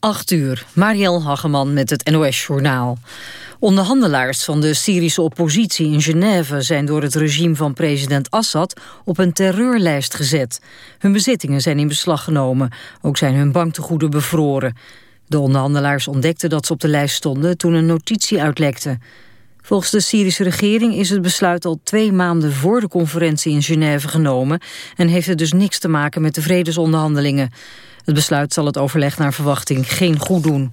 8 uur, Marielle Hageman met het NOS-journaal. Onderhandelaars van de Syrische oppositie in Genève... zijn door het regime van president Assad op een terreurlijst gezet. Hun bezittingen zijn in beslag genomen. Ook zijn hun banktegoeden bevroren. De onderhandelaars ontdekten dat ze op de lijst stonden... toen een notitie uitlekte. Volgens de Syrische regering is het besluit al twee maanden voor de conferentie in Genève genomen... en heeft het dus niks te maken met de vredesonderhandelingen. Het besluit zal het overleg naar verwachting geen goed doen.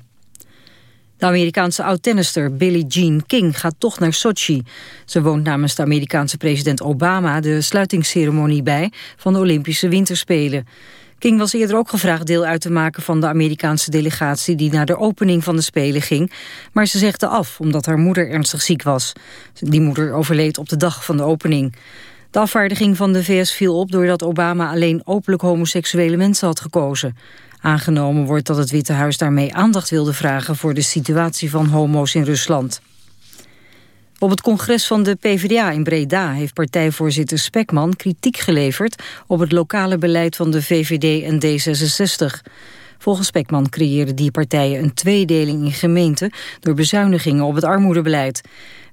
De Amerikaanse oud-tennister Billie Jean King gaat toch naar Sochi. Ze woont namens de Amerikaanse president Obama de sluitingsceremonie bij van de Olympische Winterspelen. King was eerder ook gevraagd deel uit te maken van de Amerikaanse delegatie die naar de opening van de Spelen ging. Maar ze zegde af omdat haar moeder ernstig ziek was. Die moeder overleed op de dag van de opening. De afvaardiging van de VS viel op doordat Obama alleen openlijk homoseksuele mensen had gekozen. Aangenomen wordt dat het Witte Huis daarmee aandacht wilde vragen voor de situatie van homo's in Rusland. Op het congres van de PvdA in Breda heeft partijvoorzitter Spekman kritiek geleverd op het lokale beleid van de VVD en D66. Volgens Spekman creëerden die partijen een tweedeling in gemeenten door bezuinigingen op het armoedebeleid.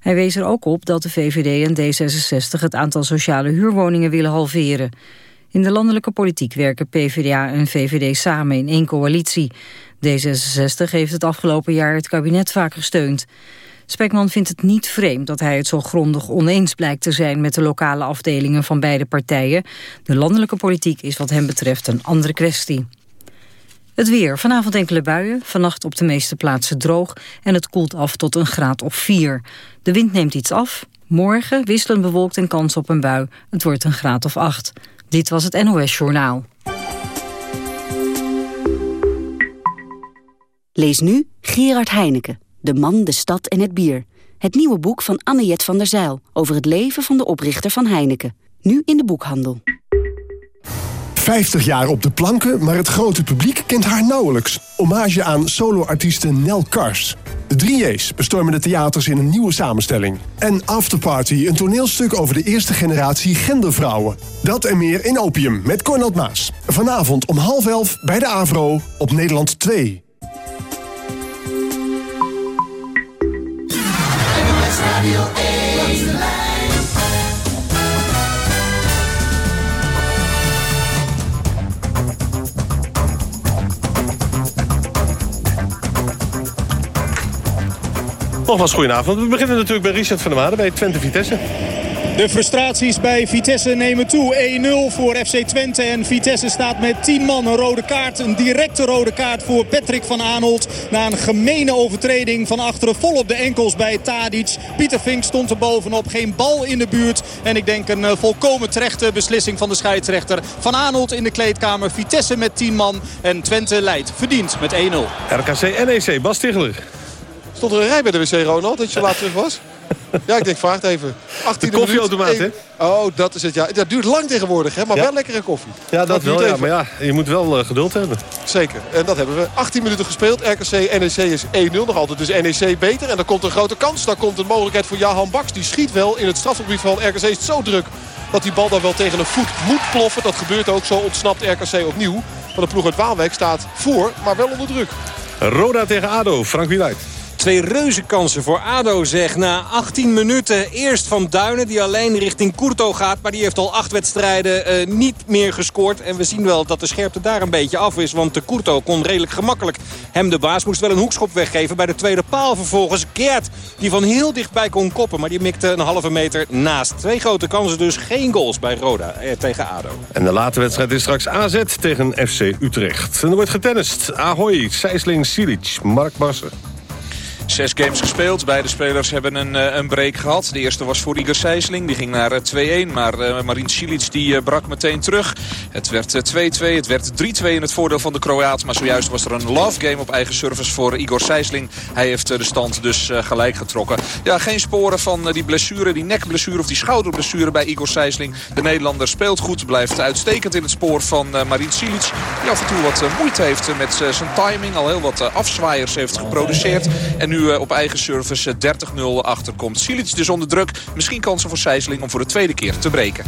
Hij wees er ook op dat de VVD en D66 het aantal sociale huurwoningen willen halveren. In de landelijke politiek werken PvdA en VVD samen in één coalitie. D66 heeft het afgelopen jaar het kabinet vaak gesteund. Spekman vindt het niet vreemd dat hij het zo grondig oneens blijkt te zijn met de lokale afdelingen van beide partijen. De landelijke politiek is wat hem betreft een andere kwestie. Het weer. Vanavond enkele buien, vannacht op de meeste plaatsen droog... en het koelt af tot een graad of 4. De wind neemt iets af. Morgen wisselend bewolkt en kans op een bui. Het wordt een graad of 8. Dit was het NOS Journaal. Lees nu Gerard Heineken, De man, de stad en het bier. Het nieuwe boek van Anne-Jet van der Zijl... over het leven van de oprichter van Heineken. Nu in de boekhandel. 50 jaar op de planken, maar het grote publiek kent haar nauwelijks. Hommage aan soloartieste Nel Kars. De 3J's bestormen de theaters in een nieuwe samenstelling. En Afterparty, een toneelstuk over de eerste generatie gendervrouwen. Dat en meer in Opium met Cornel Maas. Vanavond om half elf bij de Avro op Nederland 2. Nogmaals goedenavond. We beginnen natuurlijk bij Richard van der Waarden bij Twente Vitesse. De frustraties bij Vitesse nemen toe. 1-0 voor FC Twente en Vitesse staat met 10 man. Een rode kaart, een directe rode kaart voor Patrick van Aanholt. Na een gemene overtreding van achteren vol op de enkels bij Tadic. Pieter Vink stond er bovenop, geen bal in de buurt. En ik denk een eh, volkomen terechte beslissing van de scheidsrechter. Van Aanholt in de kleedkamer, Vitesse met 10 man. En Twente leidt, verdiend met 1-0. RKC NEC, Bas Ticheler. Stond er een rij bij de wc, Ronald, dat je laat terug was? Ja, ik denk, vraag het even. 18 De koffieautomaat, hè? Oh, dat is het, ja. Dat duurt lang tegenwoordig, hè? Maar Ja. wel lekkere koffie. Ja, dat wel. Ja, maar ja, je moet wel eh, geduld hebben. Zeker. En dat hebben we. 18 minuten gespeeld. RKC, NEC is 1-0. Nog altijd dus NEC beter. En dan komt een grote kans. Daar komt een mogelijkheid voor Jahan Baks. Die schiet wel in het strafgebied van RKC. Is het zo druk dat die bal dan wel tegen een voet moet ploffen. Dat gebeurt ook. Zo ontsnapt RKC opnieuw. Maar de ploeg uit Waalwijk staat voor, maar wel onder druk. Roda tegen ADO, Frank Wieluid. Twee reuze kansen voor ADO zeg. Na 18 minuten eerst van Duinen die alleen richting Courto gaat. Maar die heeft al acht wedstrijden eh, niet meer gescoord. En we zien wel dat de scherpte daar een beetje af is. Want de Courto kon redelijk gemakkelijk hem de baas. Moest wel een hoekschop weggeven bij de tweede paal vervolgens. Gert die van heel dichtbij kon koppen. Maar die mikte een halve meter naast. Twee grote kansen dus. Geen goals bij Roda eh, tegen ADO. En de late wedstrijd is straks AZ tegen FC Utrecht. En er wordt getennist. Ahoy, Sijsling, Silic, Mark Barsen. Zes games gespeeld. Beide spelers hebben een, eh, een break gehad. De eerste was voor Igor Sijsling. Die ging naar eh, 2-1. Maar uh, Marin Cilic die, eh, brak meteen terug. Het werd eh, 2-2. Het werd 3-2 in het voordeel van de Kroaat. Maar zojuist was er een love game op eigen service voor Igor Sijsling. Hij heeft eh, de stand dus eh, gelijk getrokken. Ja, geen sporen van eh, die blessure, die nekblessure of die schouderblessure bij Igor Sijsling. De Nederlander speelt goed. Blijft uitstekend in het spoor van eh, Marin Cilic. Die af en toe wat eh, moeite heeft eh, met eh, zijn timing. Al heel wat eh, afzwaaiers heeft geproduceerd. En nu eh, op eigen service eh, 30-0 achterkomt. Silic dus onder druk. Misschien kansen voor Sijsling om voor de tweede keer te breken.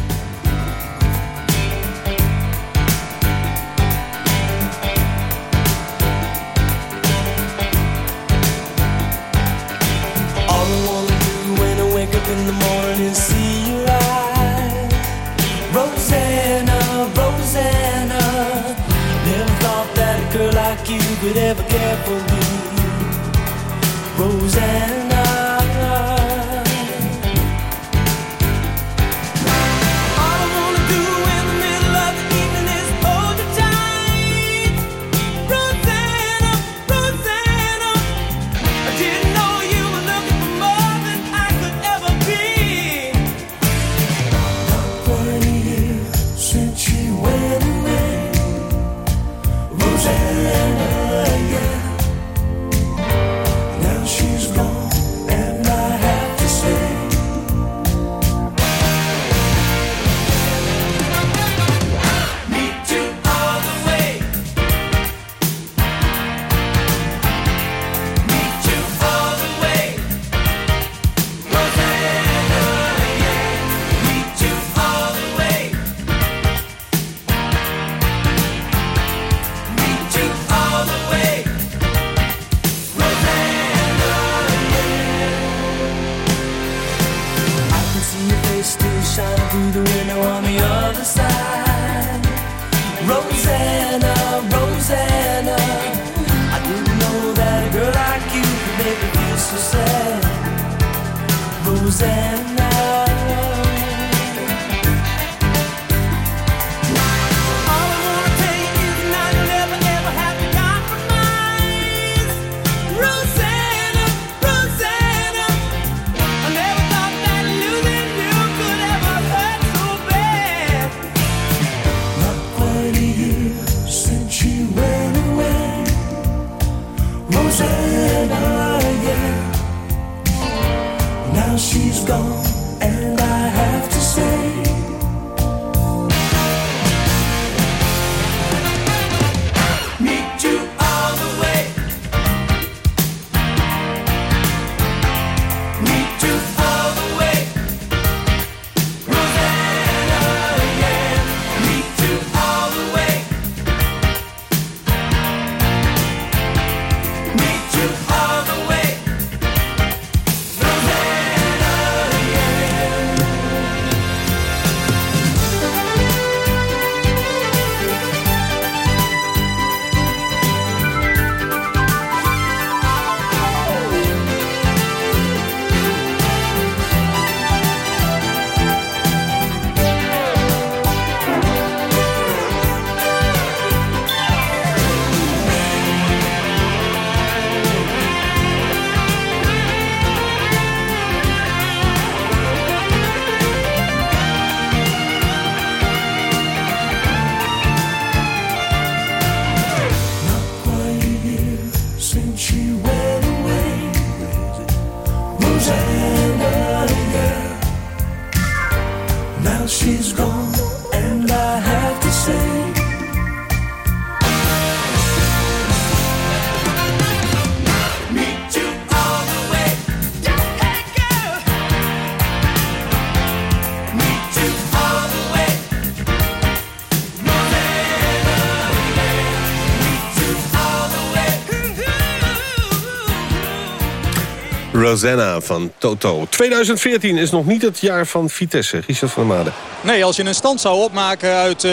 Rosanna van Toto. 2014 is nog niet het jaar van Vitesse. Richard van der Made. Nee, als je een stand zou opmaken uit eh,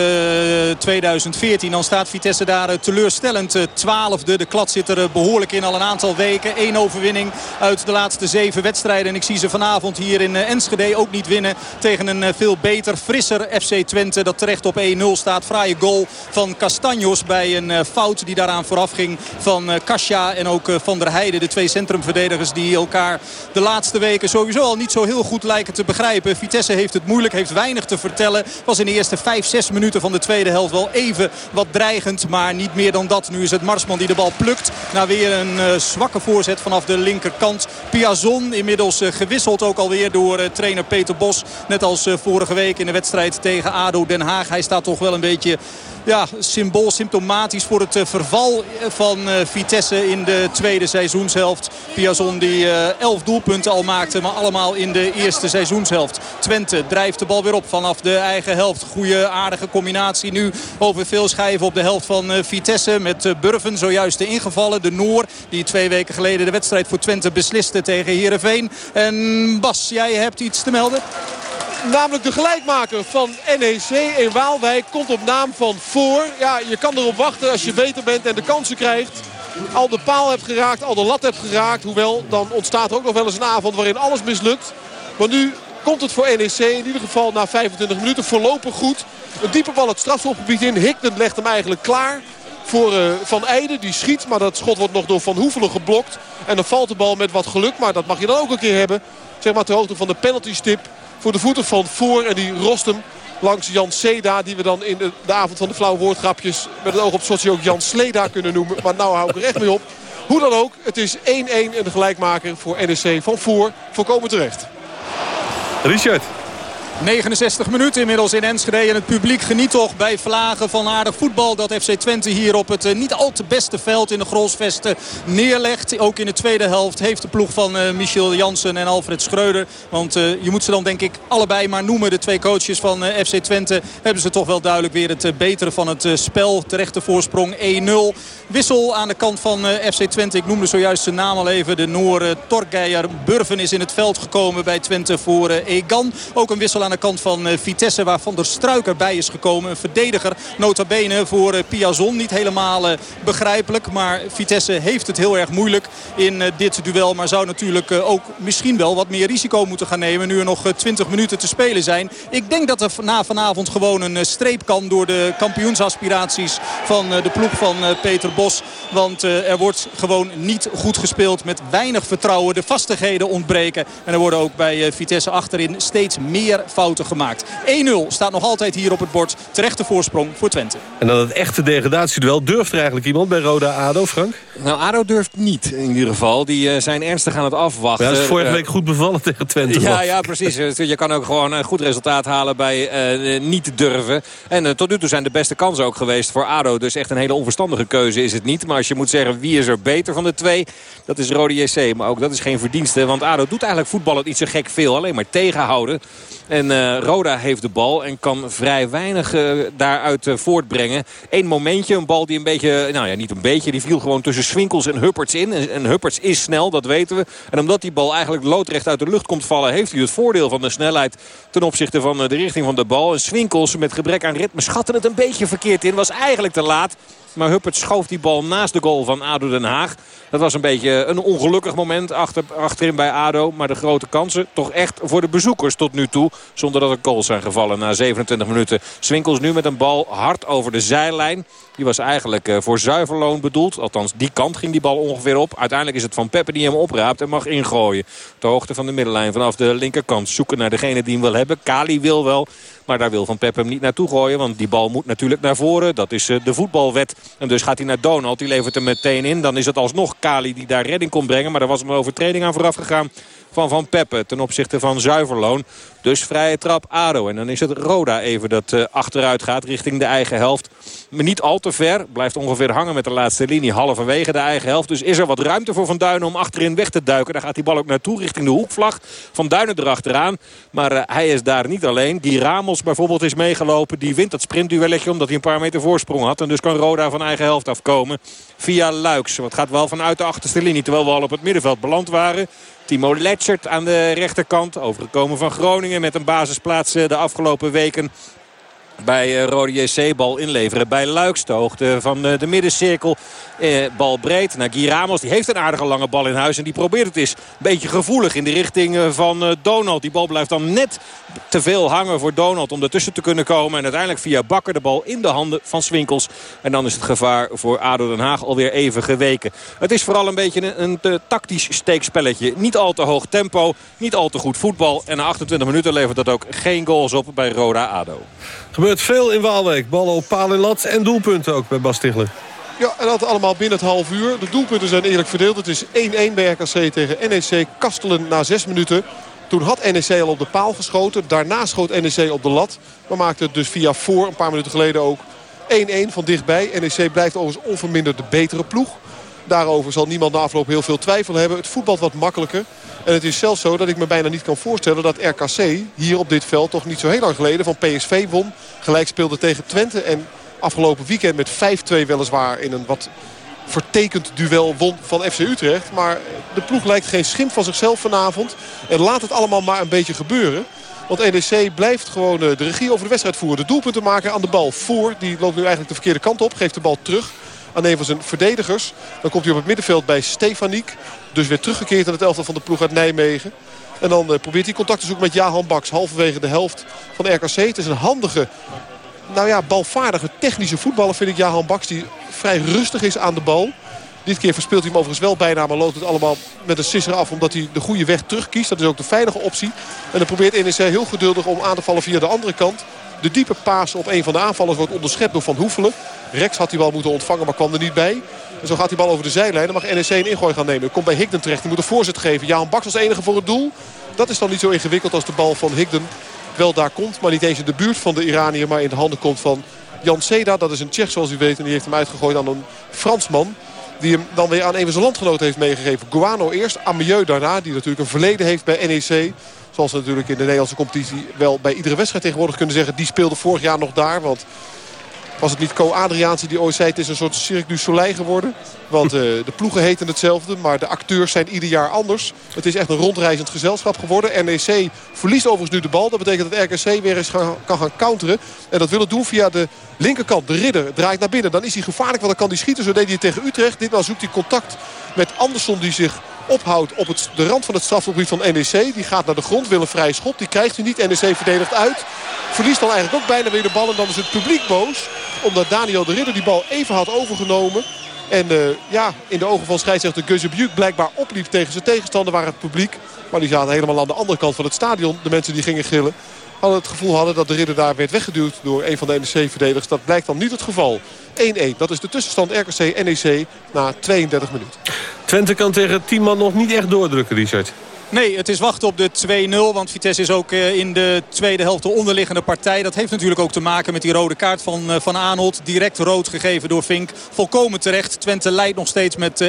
2014... dan staat Vitesse daar eh, teleurstellend eh, twaalfde. de klad zit er eh, behoorlijk in al een aantal weken. Eén overwinning uit de laatste zeven wedstrijden. En ik zie ze vanavond hier in eh, Enschede ook niet winnen... tegen een eh, veel beter, frisser FC Twente... dat terecht op 1-0 staat. Fraaie goal van Castanjos bij een eh, fout die daaraan vooraf ging... van eh, Kasia en ook eh, Van der Heijden. De twee centrumverdedigers die elkaar de laatste weken sowieso al niet zo heel goed lijken te begrijpen. Vitesse heeft het moeilijk, heeft weinig te vertellen. Was in de eerste 5, 6 minuten van de tweede helft wel even wat dreigend. Maar niet meer dan dat. Nu is het Marsman die de bal plukt. Na weer een eh, zwakke voorzet vanaf de linkerkant. Piazon inmiddels eh, gewisseld ook alweer door eh, trainer Peter Bos. Net als vorige week in de wedstrijd tegen ADO Den Haag. Hij staat toch wel een beetje ja, symbool, symptomatisch voor het verval van Vitesse in de tweede seizoenshelft. Piazon die eh, elf doelpunten al maakte, maar allemaal in de eerste seizoenshelft. Twente drijft de bal weer op vanaf de eigen helft. Goede aardige combinatie nu over veel schijven op de helft van eh, Vitesse. Met eh, Burven zojuist de ingevallen. De Noor die twee weken geleden de wedstrijd voor Twente besliste tegen Heerenveen. En Bas, jij hebt iets te melden? Namelijk de gelijkmaker van NEC in Waalwijk komt op naam van voor. Ja, je kan erop wachten als je beter bent en de kansen krijgt. Al de paal hebt geraakt, al de lat hebt geraakt. Hoewel, dan ontstaat er ook nog wel eens een avond waarin alles mislukt. Maar nu komt het voor NEC in ieder geval na 25 minuten voorlopig goed. Een diepe bal het strafschopgebied in. Hikden legt hem eigenlijk klaar voor uh, Van Eijden. Die schiet, maar dat schot wordt nog door Van Hoevelen geblokt. En dan valt de bal met wat geluk, maar dat mag je dan ook een keer hebben. Zeg maar ter hoogte van de penaltystip voor de voeten van voor. En die rost hem langs Jan Seda. Die we dan in de, de avond van de flauwe woordgrapjes met het oog op Sochi ook Jan Sleda kunnen noemen. Maar nou hou ik er echt mee op. Hoe dan ook, het is 1-1 en de gelijkmaker voor NEC van voor. Voorkomen terecht. Richard. 69 minuten inmiddels in Enschede. En het publiek geniet toch bij vlagen van aardig voetbal. Dat FC Twente hier op het uh, niet al te beste veld in de Grolsvesten neerlegt. Ook in de tweede helft heeft de ploeg van uh, Michel Jansen en Alfred Schreuder. Want uh, je moet ze dan denk ik allebei maar noemen. De twee coaches van FC Twente hebben ze toch wel duidelijk weer het betere van het spel. Terechte voorsprong 1-0. Wissel aan de kant van FC Twente. Ik noemde zojuist zijn naam al even. De Noor Torgeijer Burven is in het veld gekomen bij Twente voor Egan. Ook een wissel aan de kant van Vitesse waar Van der Struik erbij is gekomen. Een verdediger nota bene voor Piazon. Niet helemaal begrijpelijk. Maar Vitesse heeft het heel erg moeilijk in dit duel. Maar zou natuurlijk ook misschien wel wat meer risico moeten gaan nemen. Nu er nog 20 minuten te spelen zijn. Ik denk dat er na vanavond gewoon een streep kan door de kampioensaspiraties van de ploeg van Peter Bos. Want er wordt gewoon niet goed gespeeld met weinig vertrouwen. De vastigheden ontbreken. En er worden ook bij Vitesse achterin steeds meer fouten gemaakt. 1-0 staat nog altijd hier op het bord. Terechte voorsprong voor Twente. En dan het echte degradatieduel. Durft er eigenlijk iemand bij Roda ADO, Frank? Nou, ADO durft niet in ieder geval. Die uh, zijn ernstig aan het afwachten. Ja, dat is vorige week goed bevallen tegen Twente. Ja, ja, precies. Je kan ook gewoon een goed resultaat halen bij uh, niet durven. En uh, tot nu toe zijn de beste kansen ook geweest voor ADO. Dus echt een hele onverstandige keuze is het niet. Maar als je moet zeggen wie is er beter van de twee... dat is Rode JC. Maar ook dat is geen verdienste. Want ADO doet eigenlijk voetballen niet zo gek veel. Alleen maar tegenhouden. En uh, Roda heeft de bal en kan vrij weinig uh, daaruit uh, voortbrengen. Eén momentje, een bal die een beetje, nou ja niet een beetje, die viel gewoon tussen Swinkels en Hupperts in. En, en Hupperts is snel, dat weten we. En omdat die bal eigenlijk loodrecht uit de lucht komt vallen, heeft hij het voordeel van de snelheid ten opzichte van de richting van de bal. En Swinkels met gebrek aan ritme schatte het een beetje verkeerd in. Was eigenlijk te laat. Maar Huppert schoof die bal naast de goal van ADO Den Haag. Dat was een beetje een ongelukkig moment achter, achterin bij ADO. Maar de grote kansen toch echt voor de bezoekers tot nu toe. Zonder dat er goals zijn gevallen na 27 minuten. Swinkels nu met een bal hard over de zijlijn. Die was eigenlijk uh, voor zuiverloon bedoeld. Althans, die kant ging die bal ongeveer op. Uiteindelijk is het Van Peppe die hem opraapt en mag ingooien. Ter hoogte van de middenlijn vanaf de linkerkant. Zoeken naar degene die hem wil hebben. Kali wil wel. Maar daar wil Van Peppe hem niet naartoe gooien. Want die bal moet natuurlijk naar voren. Dat is uh, de voetbalwet. En dus gaat hij naar Donald. Die levert hem meteen in. Dan is het alsnog Kali die daar redding kon brengen. Maar er was een overtreding aan vooraf gegaan van Van Peppe ten opzichte van Zuiverloon. Dus vrije trap ADO. En dan is het Roda even dat uh, achteruit gaat richting de eigen helft. Maar niet al te ver. Blijft ongeveer hangen met de laatste linie halverwege de eigen helft. Dus is er wat ruimte voor Van Duinen om achterin weg te duiken. Daar gaat die bal ook naartoe richting de hoekvlag. Van Duinen erachteraan. Maar uh, hij is daar niet alleen. Die Ramos bijvoorbeeld is meegelopen. Die wint dat sprintduelletje omdat hij een paar meter voorsprong had. En dus kan Roda van eigen helft afkomen. Via Luiks. Wat gaat wel vanuit de achterste linie. Terwijl we al op het middenveld beland waren. Timo Letchert aan de rechterkant. Overgekomen van Groningen met een basisplaats de afgelopen weken bij uh, Rode JC. Bal inleveren bij Luiks. De hoogte van uh, de middencirkel. Eh, bal breed naar Guy Ramos. Die heeft een aardige lange bal in huis. En die probeert het eens een beetje gevoelig in de richting uh, van Donald. Die bal blijft dan net te veel hangen voor Donald om ertussen te kunnen komen. En uiteindelijk via Bakker de bal in de handen van Swinkels. En dan is het gevaar voor ADO Den Haag alweer even geweken. Het is vooral een beetje een, een tactisch steekspelletje. Niet al te hoog tempo. Niet al te goed voetbal. En na 28 minuten levert dat ook geen goals op bij Roda ADO. Gebeurt veel in Waalwijk. Ballen op paal en lat en doelpunten ook bij Bas Stigler. Ja, en dat allemaal binnen het half uur. De doelpunten zijn eerlijk verdeeld. Het is 1-1 bij RKC tegen NEC. Kastelen na 6 minuten. Toen had NEC al op de paal geschoten. Daarna schoot NEC op de lat. Maar maakte het dus via voor een paar minuten geleden ook 1-1 van dichtbij. NEC blijft overigens onverminderd de betere ploeg. Daarover zal niemand na afloop heel veel twijfel hebben. Het voetbalt wat makkelijker. En het is zelfs zo dat ik me bijna niet kan voorstellen dat RKC hier op dit veld toch niet zo heel lang geleden van PSV won. Gelijk speelde tegen Twente en afgelopen weekend met 5-2 weliswaar in een wat vertekend duel won van FC Utrecht. Maar de ploeg lijkt geen schimp van zichzelf vanavond. En laat het allemaal maar een beetje gebeuren. Want NEC blijft gewoon eh, de regie over de wedstrijd voeren. De doelpunten maken aan de bal voor. Die loopt nu eigenlijk de verkeerde kant op. Geeft de bal terug aan een van zijn verdedigers. Dan komt hij op het middenveld bij Stefaniek. Dus weer teruggekeerd in het elftal van de ploeg uit Nijmegen. En dan eh, probeert hij contact te zoeken met Jahan Baks. Halverwege de helft van RKC. Het is een handige, nou ja, balvaardige technische voetballer vind ik Jahan Baks. Die vrij rustig is aan de bal. Dit keer verspeelt hij hem overigens wel bijna. Maar loopt het allemaal met een sisser af. Omdat hij de goede weg terugkiest. Dat is ook de veilige optie. En dan probeert NEC heel geduldig om aan te vallen via de andere kant. De diepe paas op een van de aanvallers wordt onderschept door Van Hoefelen. Rex had die bal moeten ontvangen, maar kwam er niet bij. En zo gaat die bal over de zijlijn. Dan mag NEC een ingooi gaan nemen. Komt bij Higden terecht. Die moet een voorzet geven. Jaan Baks als enige voor het doel. Dat is dan niet zo ingewikkeld als de bal van Higden wel daar komt. Maar niet eens in de buurt van de Iranier. Maar in de handen komt van Jan Seda. Dat is een Tsjech zoals u weet. En die heeft hem uitgegooid aan een Fransman. Die hem dan weer aan een van zijn landgenoten heeft meegegeven. Guano eerst, Amieux daarna. Die natuurlijk een verleden heeft bij NEC. Zoals ze natuurlijk in de Nederlandse competitie wel bij iedere wedstrijd tegenwoordig kunnen zeggen. Die speelde vorig jaar nog daar. Want was het niet Co Adriaanse die ooit zei het is een soort Cirque du Soleil geworden. Want uh, de ploegen heten hetzelfde, maar de acteurs zijn ieder jaar anders. Het is echt een rondreizend gezelschap geworden. NEC verliest overigens nu de bal. Dat betekent dat RKC weer eens kan gaan counteren. En dat wil het doen via de linkerkant. De ridder draait naar binnen. Dan is hij gevaarlijk, want dan kan hij schieten. Zo deed hij het tegen Utrecht. Ditmaal zoekt hij contact met Andersson die zich ophoudt op het, de rand van het strafgebied van NEC. Die gaat naar de grond, wil een vrije. Die krijgt hij niet. NEC verdedigt uit. Verliest dan eigenlijk ook bijna weer de bal. En dan is het publiek boos. Omdat Daniel de Ridder die bal even had overgenomen. En uh, ja, in de ogen van scheidsrechter Guzebjuk blijkbaar opliep tegen zijn tegenstander. Waar het publiek, maar die zaten helemaal aan de andere kant van het stadion. De mensen die gingen gillen. Hadden het gevoel hadden dat de Ridder daar werd weggeduwd door een van de NEC-verdedigers. Dat blijkt dan niet het geval. 1-1, dat is de tussenstand RKC-NEC na 32 minuten. Twente kan tegen 10 man nog niet echt doordrukken, Richard. Nee, het is wachten op de 2-0. Want Vitesse is ook eh, in de tweede helft de onderliggende partij. Dat heeft natuurlijk ook te maken met die rode kaart van eh, Van Aanholt. Direct rood gegeven door Vink. Volkomen terecht. Twente leidt nog steeds met 1-0.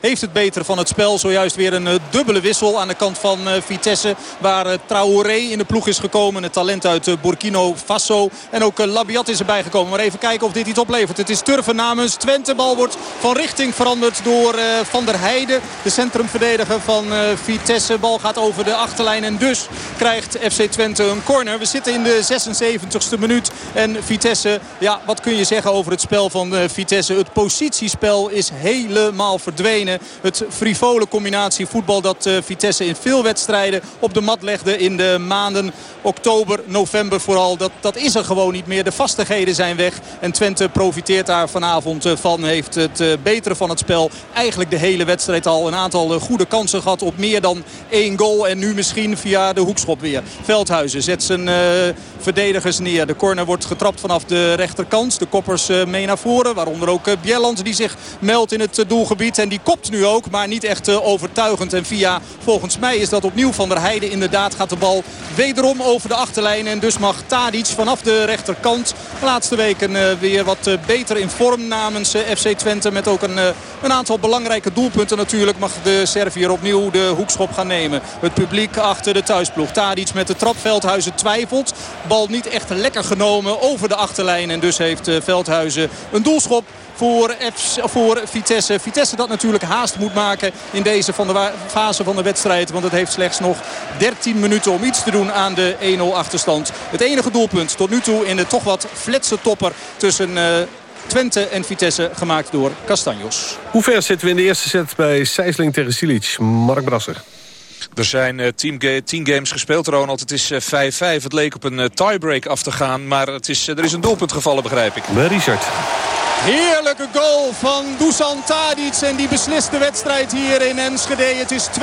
Heeft het betere van het spel. Zojuist weer een dubbele wissel aan de kant van Vitesse. Waar Traoré in de ploeg is gekomen. Het talent uit Burkino Faso. En ook Labiat is erbij gekomen. Maar even kijken of dit iets oplevert. Het is Turven namens Twente. Bal wordt van richting veranderd door Van der Heijden. De centrumverdediger van Vitesse. De bal gaat over de achterlijn en dus krijgt FC Twente een corner. We zitten in de 76ste minuut. En Vitesse, ja, wat kun je zeggen over het spel van Vitesse? Het positiespel is helemaal verdwenen. Het frivole combinatie voetbal dat Vitesse in veel wedstrijden op de mat legde in de maanden oktober, november vooral. Dat, dat is er gewoon niet meer. De vastigheden zijn weg. En Twente profiteert daar vanavond van. Heeft het betere van het spel eigenlijk de hele wedstrijd al een aantal goede kansen gehad op meer dan één goal. En nu misschien via de hoekschop weer. Veldhuizen zet zijn uh, verdedigers neer. De corner wordt getrapt vanaf de rechterkant. De koppers uh, mee naar voren. Waaronder ook uh, Bjelland die zich meldt in het doelgebied. En die kopt nu ook. Maar niet echt overtuigend. En via, volgens mij is dat opnieuw Van der Heijden. Inderdaad gaat de bal wederom over de achterlijn. En dus mag Tadic vanaf de rechterkant de laatste weken weer wat beter in vorm namens FC Twente. Met ook een, een aantal belangrijke doelpunten natuurlijk. Mag de Servier opnieuw de hoekschop gaan nemen. Het publiek achter de thuisploeg. Tadic met de trap. Veldhuizen twijfelt. Bal niet echt lekker genomen over de achterlijn. En dus heeft Veldhuizen een doelschop voor, voor Vitesse. Vitesse dat natuurlijk haast moet maken in deze van de fase van de wedstrijd. Want het heeft slechts nog 13 minuten om iets te doen aan de 1-0 achterstand. Het enige doelpunt tot nu toe in de toch wat fletse topper tussen... Uh, Twente en Vitesse gemaakt door Castanjos. Hoe ver zitten we in de eerste set bij Sijsling tegen Silic? Mark Brasser. Er zijn uh, team tien games gespeeld, Ronald. Het is 5-5. Uh, het leek op een uh, tiebreak af te gaan. Maar het is, er is een doelpunt gevallen, begrijp ik. Bij Richard. Heerlijke goal van Dusan Tadic. En die beslist de wedstrijd hier in Enschede. Het is 2-0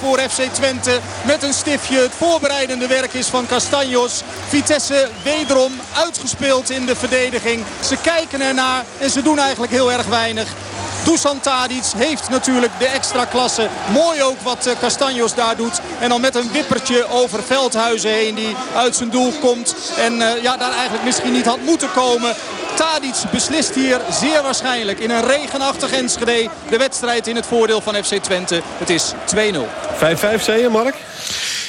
voor FC Twente. Met een stiftje. Het voorbereidende werk is van Castanjos. Vitesse wederom uitgespeeld in de verdediging. Ze kijken ernaar en ze doen eigenlijk heel erg weinig. Dusan Tadic heeft natuurlijk de extra klasse. Mooi ook wat Castanjos daar doet. En dan met een wippertje over Veldhuizen heen die uit zijn doel komt. En uh, ja, daar eigenlijk misschien niet had moeten komen. Tadic beslist hier zeer waarschijnlijk in een regenachtig Enschede de wedstrijd in het voordeel van FC Twente. Het is 2-0. 5-5 zei je Mark?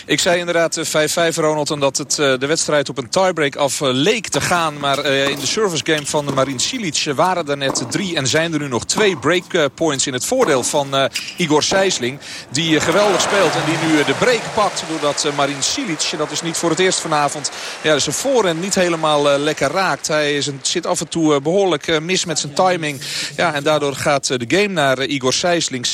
Ik zei inderdaad eh, 5-5 Ronald. En dat het, eh, de wedstrijd op een tiebreak af eh, leek te gaan. Maar eh, in de service game van Marin Cilic eh, waren er net drie. En zijn er nu nog twee breakpoints in het voordeel van eh, Igor Sijsling. Die eh, geweldig speelt. En die nu eh, de break pakt. Doordat eh, Marin Cilic, en dat is niet voor het eerst vanavond. Ja, zijn voorhand niet helemaal eh, lekker raakt. Hij is een, zit af en toe eh, behoorlijk eh, mis met zijn timing. Ja, en daardoor gaat eh, de game naar Igor Sijsling 6-5.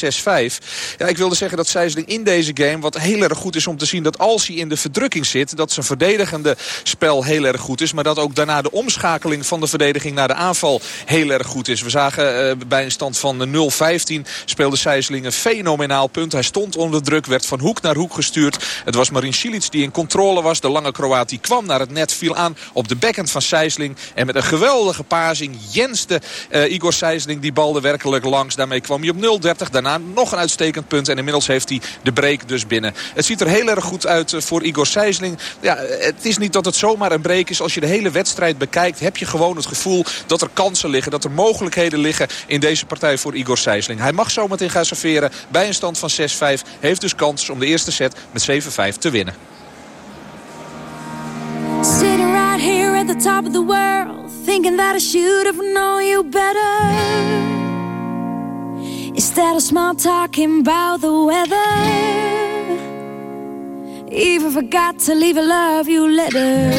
Ja, ik wilde zeggen dat Sijsling in deze game... wat heel erg goed is om te zien dat als hij in de verdrukking zit... dat zijn verdedigende spel heel erg goed is. Maar dat ook daarna de omschakeling van de verdediging naar de aanval heel erg goed is. We zagen bij een stand van 0-15 speelde Sijsling een fenomenaal punt. Hij stond onder druk, werd van hoek naar hoek gestuurd. Het was Marin Cilic die in controle was. De lange Kroaat kwam naar het net, viel aan op de backhand van Sijsling. En met een geweldige pazing jenste eh, Igor Sijsling die bal er werkelijk langs. Daarmee kwam hij op 0-30. Daarna nog een uitstekend punt. En inmiddels heeft hij de break dus binnen. Het ziet er heel erg goed uit eh, voor Igor Sijsling. Ja, het is niet dat het zomaar een break is. Als je de hele wedstrijd bekijkt heb je gewoon het gevoel dat er kansen liggen. Dat er mogelijkheden liggen in deze partij voor Igor Sijsling. Hij mag zometeen gaan serveren bij een stand van 6-5. Heeft dus kans om de eerste set met 7-5 te winnen. Here at the top of the world, thinking that I should have known you better. Instead of small talking about the weather, even forgot to leave a love you letter.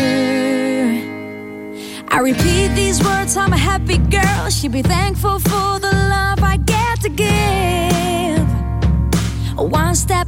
I repeat these words, I'm a happy girl. Should be thankful for the love I get to give. One step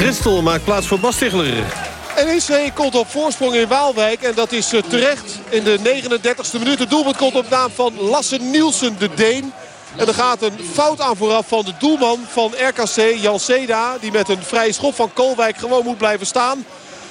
Christel maakt plaats voor Bas Tichler. NEC komt op voorsprong in Waalwijk. En dat is eh, terecht in de 39e minuut. Het doelpunt komt op naam van Lasse Nielsen, de Deen. En er gaat een fout aan vooraf van de doelman van RKC, Jan Seda. Die met een vrije schop van Kolwijk gewoon moet blijven staan.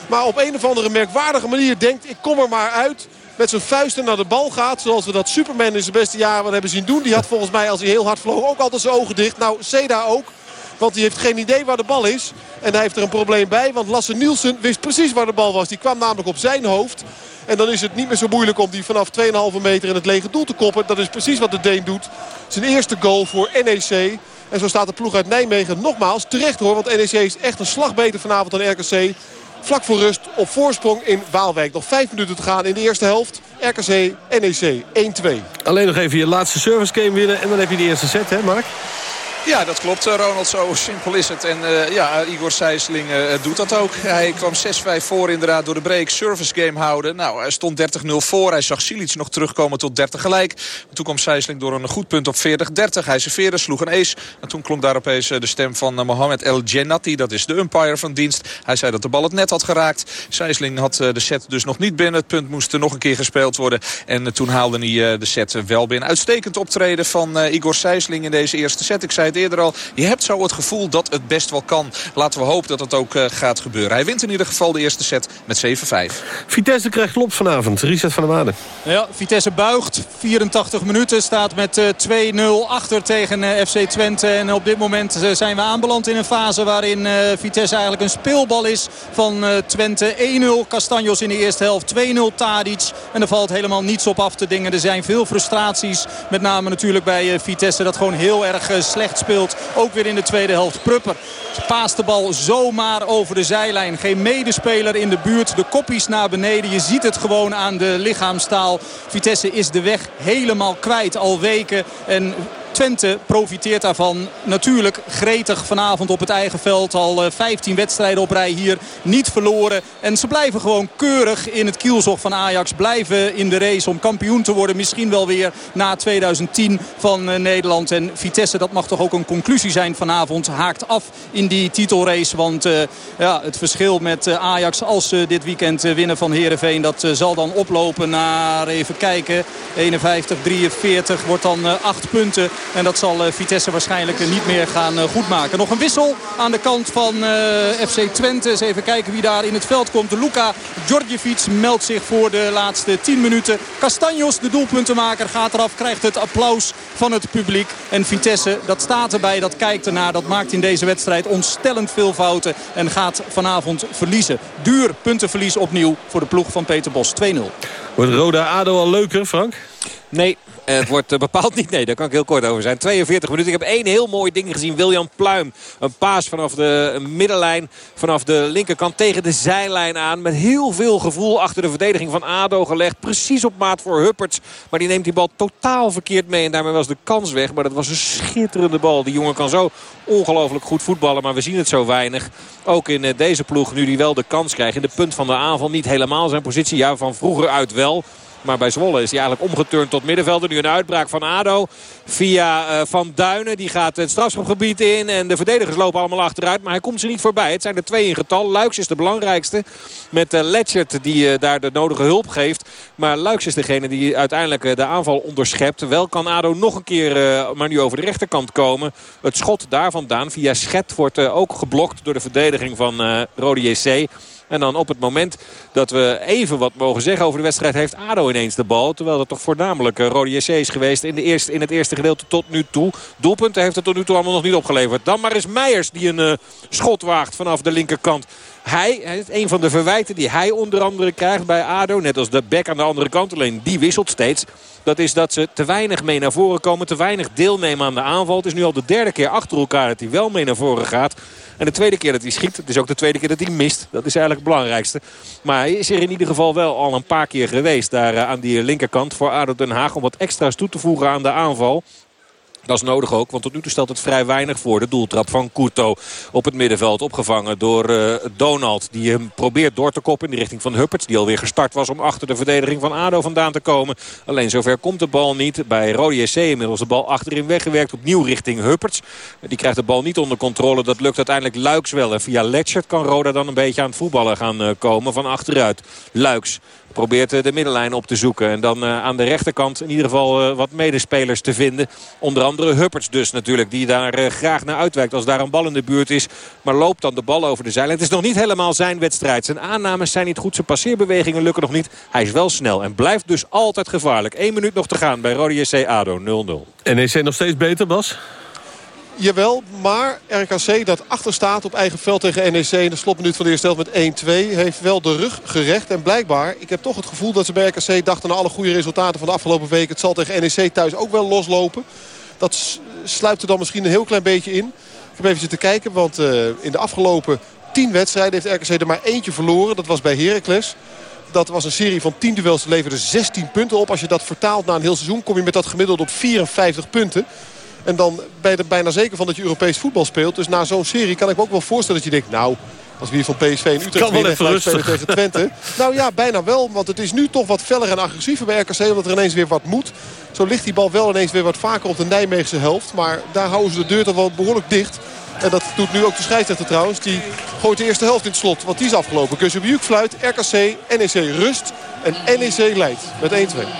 Maar op een of andere merkwaardige manier denkt, ik kom er maar uit. met zijn vuisten naar de bal gaat. Zoals we dat Superman in zijn beste jaren hebben zien doen. Die had volgens mij als hij heel hard vloog ook altijd zijn ogen dicht. Nou, Seda ook. Want die heeft geen idee waar de bal is. En hij heeft er een probleem bij. Want Lasse Nielsen wist precies waar de bal was. Die kwam namelijk op zijn hoofd. En dan is het niet meer zo moeilijk om die vanaf 2,5 meter in het lege doel te koppen. Dat is precies wat de Deen doet. Zijn eerste goal voor NEC. En zo staat de ploeg uit Nijmegen nogmaals terecht hoor. Want NEC is echt een slag beter vanavond dan RKC. Vlak voor rust op voorsprong in Waalwijk. Nog vijf minuten te gaan in de eerste helft. RKC, NEC 1-2. Alleen nog even je laatste service game winnen. En dan heb je de eerste set, hè Mark? Ja, dat klopt eh, Ronald. Zo simpel is het. En uh, ja, Igor Sijsling uh, doet dat ook. Hij kwam 6-5 voor inderdaad door de break. Service game houden. Nou, hij stond 30-0 voor. Hij zag Silic nog terugkomen tot 30 gelijk. Toen kwam Sijsling door een goed punt op 40-30. Hij serveerde, sloeg een ace. En toen klonk daar opeens de stem van Mohamed El Jennati. Dat is de umpire van dienst. Hij zei dat de bal het net had geraakt. Sijsling had de set dus nog niet binnen. Het punt moest nog een keer gespeeld worden. En toen haalde hij de set wel binnen. Uitstekend optreden van Igor Sijsling in deze eerste set. Ik zei het eerder al. Je hebt zo het gevoel dat het best wel kan. Laten we hopen dat het ook uh, gaat gebeuren. Hij wint in ieder geval de eerste set met 7-5. Vitesse krijgt klop vanavond. Richard van der Waarden. Ja, Vitesse buigt. 84 minuten. Staat met uh, 2-0 achter tegen uh, FC Twente. En op dit moment zijn we aanbeland in een fase waarin Vitesse eigenlijk een speelbal is van Twente. 1-0 Castanjos in de eerste helft. 2-0 Tadic. En er valt helemaal niets op af te dingen. Er zijn veel frustraties. Met name natuurlijk bij Vitesse dat gewoon heel erg slecht speelt. Ook weer in de tweede helft. Prupper paast de bal zomaar over de zijlijn. Geen medespeler in de buurt. De koppies naar beneden. Je ziet het gewoon aan de lichaamstaal. Vitesse is de weg helemaal kwijt al weken. En Twente profiteert daarvan. Natuurlijk gretig vanavond op het eigen veld. Al 15 wedstrijden op rij hier niet verloren. En ze blijven gewoon keurig in het kielzog van Ajax. Blijven in de race om kampioen te worden. Misschien wel weer na 2010 van Nederland. En Vitesse, dat mag toch ook een conclusie zijn vanavond. Haakt af in die titelrace. Want uh, ja, het verschil met Ajax als ze dit weekend winnen van Heerenveen... dat zal dan oplopen naar, even kijken, 51-43 wordt dan 8 punten. En dat zal Vitesse waarschijnlijk niet meer gaan goedmaken. Nog een wissel aan de kant van FC Twente. Eens even kijken wie daar in het veld komt. Luca Djordjevic meldt zich voor de laatste 10 minuten. Castanjos, de doelpuntenmaker, gaat eraf. Krijgt het applaus van het publiek. En Vitesse, dat staat erbij, dat kijkt ernaar. Dat maakt in deze wedstrijd ontstellend veel fouten. En gaat vanavond verliezen. Duur puntenverlies opnieuw voor de ploeg van Peter Bos. 2-0. Wordt Roda ADO al leuker, Frank? Nee, het wordt bepaald niet. Nee, daar kan ik heel kort over zijn. 42 minuten. Ik heb één heel mooi ding gezien. William Pluim. Een paas vanaf de middenlijn. Vanaf de linkerkant tegen de zijlijn aan. Met heel veel gevoel achter de verdediging van ADO gelegd. Precies op maat voor Hupperts. Maar die neemt die bal totaal verkeerd mee. En daarmee was de kans weg. Maar dat was een schitterende bal. Die jongen kan zo ongelooflijk goed voetballen. Maar we zien het zo weinig. Ook in deze ploeg nu die wel de kans krijgt. In de punt van de aanval niet helemaal zijn positie. Ja, van vroeger uit wel. Maar bij Zwolle is hij eigenlijk omgeturnd tot middenvelder. Nu een uitbraak van ADO via uh, Van Duinen. Die gaat het strafschopgebied in. En de verdedigers lopen allemaal achteruit. Maar hij komt ze niet voorbij. Het zijn er twee in getal. Luiks is de belangrijkste. Met uh, Letchert die uh, daar de nodige hulp geeft. Maar Luiks is degene die uiteindelijk de aanval onderschept. Wel kan ADO nog een keer maar nu over de rechterkant komen. Het schot daar vandaan via Schet wordt ook geblokt door de verdediging van Rode JC. En dan op het moment dat we even wat mogen zeggen over de wedstrijd... heeft ADO ineens de bal. Terwijl dat toch voornamelijk uh, Rode JC is geweest in, de eerste, in het eerste gedeelte tot nu toe. Doelpunten heeft het tot nu toe allemaal nog niet opgeleverd. Dan maar is Meijers die een uh, schot waagt vanaf de linkerkant. Hij, een van de verwijten die hij onder andere krijgt bij ADO. Net als de bek aan de andere kant. Alleen die wisselt steeds. Dat is dat ze te weinig mee naar voren komen. Te weinig deelnemen aan de aanval. Het is nu al de derde keer achter elkaar dat hij wel mee naar voren gaat. En de tweede keer dat hij schiet. Het is ook de tweede keer dat hij mist. Dat is eigenlijk het belangrijkste. Maar hij is er in ieder geval wel al een paar keer geweest. Daar uh, aan die linkerkant voor ADO Den Haag. Om wat extra's toe te voegen aan de aanval. Dat is nodig ook, want tot nu toe stelt het vrij weinig voor. De doeltrap van Couto op het middenveld. Opgevangen door uh, Donald. Die hem probeert door te koppen in de richting van Hupperts. Die alweer gestart was om achter de verdediging van ADO vandaan te komen. Alleen zover komt de bal niet. Bij Rode SC inmiddels de bal achterin weggewerkt. Opnieuw richting Hupperts. Die krijgt de bal niet onder controle. Dat lukt uiteindelijk Luiks wel. En via Letchert kan Roda dan een beetje aan het voetballen gaan uh, komen van achteruit. Luiks Probeert eh, de middenlijn op te zoeken. En dan eh, aan de rechterkant in ieder geval eh, wat medespelers te vinden. Onder andere Hupperts dus natuurlijk. Die daar graag naar uitwijkt als daar een bal in de buurt is. Maar loopt dan de bal over de zijlijn. Het is nog niet helemaal zijn wedstrijd. Zijn aannames zijn niet goed. Zijn passeerbewegingen lukken nog niet. Hij is wel snel en blijft dus altijd gevaarlijk. Eén minuut nog te gaan bij Rode JC ADO 0-0. NEC nog steeds beter, Bas? Jawel, maar RKC dat achter staat op eigen veld tegen NEC... in de slotminuut van de eerste helft met 1-2... heeft wel de rug gerecht. En blijkbaar, ik heb toch het gevoel dat ze bij RKC dachten... na alle goede resultaten van de afgelopen week... het zal tegen NEC thuis ook wel loslopen. Dat sluipt er dan misschien een heel klein beetje in. Ik heb even zitten kijken, want eh, in de afgelopen 10 wedstrijden... heeft RKC er maar eentje verloren. Dat was bij Heracles. Dat was een serie van 10 duels, leverde 16 punten op. Als je dat vertaalt na een heel seizoen... kom je met dat gemiddeld op 54 punten. En dan ben je er bijna zeker van dat je Europees voetbal speelt. Dus na zo'n serie kan ik me ook wel voorstellen dat je denkt... nou, als we hier van PSV en Utrecht Kan wel winnen... gelijk spelen tegen Twente. nou ja, bijna wel. Want het is nu toch wat feller en agressiever bij RKC. Omdat er ineens weer wat moet. Zo ligt die bal wel ineens weer wat vaker op de Nijmeegse helft. Maar daar houden ze de deur toch wel behoorlijk dicht. En dat doet nu ook de scheidsrechter trouwens. Die gooit de eerste helft in het slot. Want die is afgelopen. Kusjebujuk fluit, RKC, NEC rust. En NEC leidt met 1-2.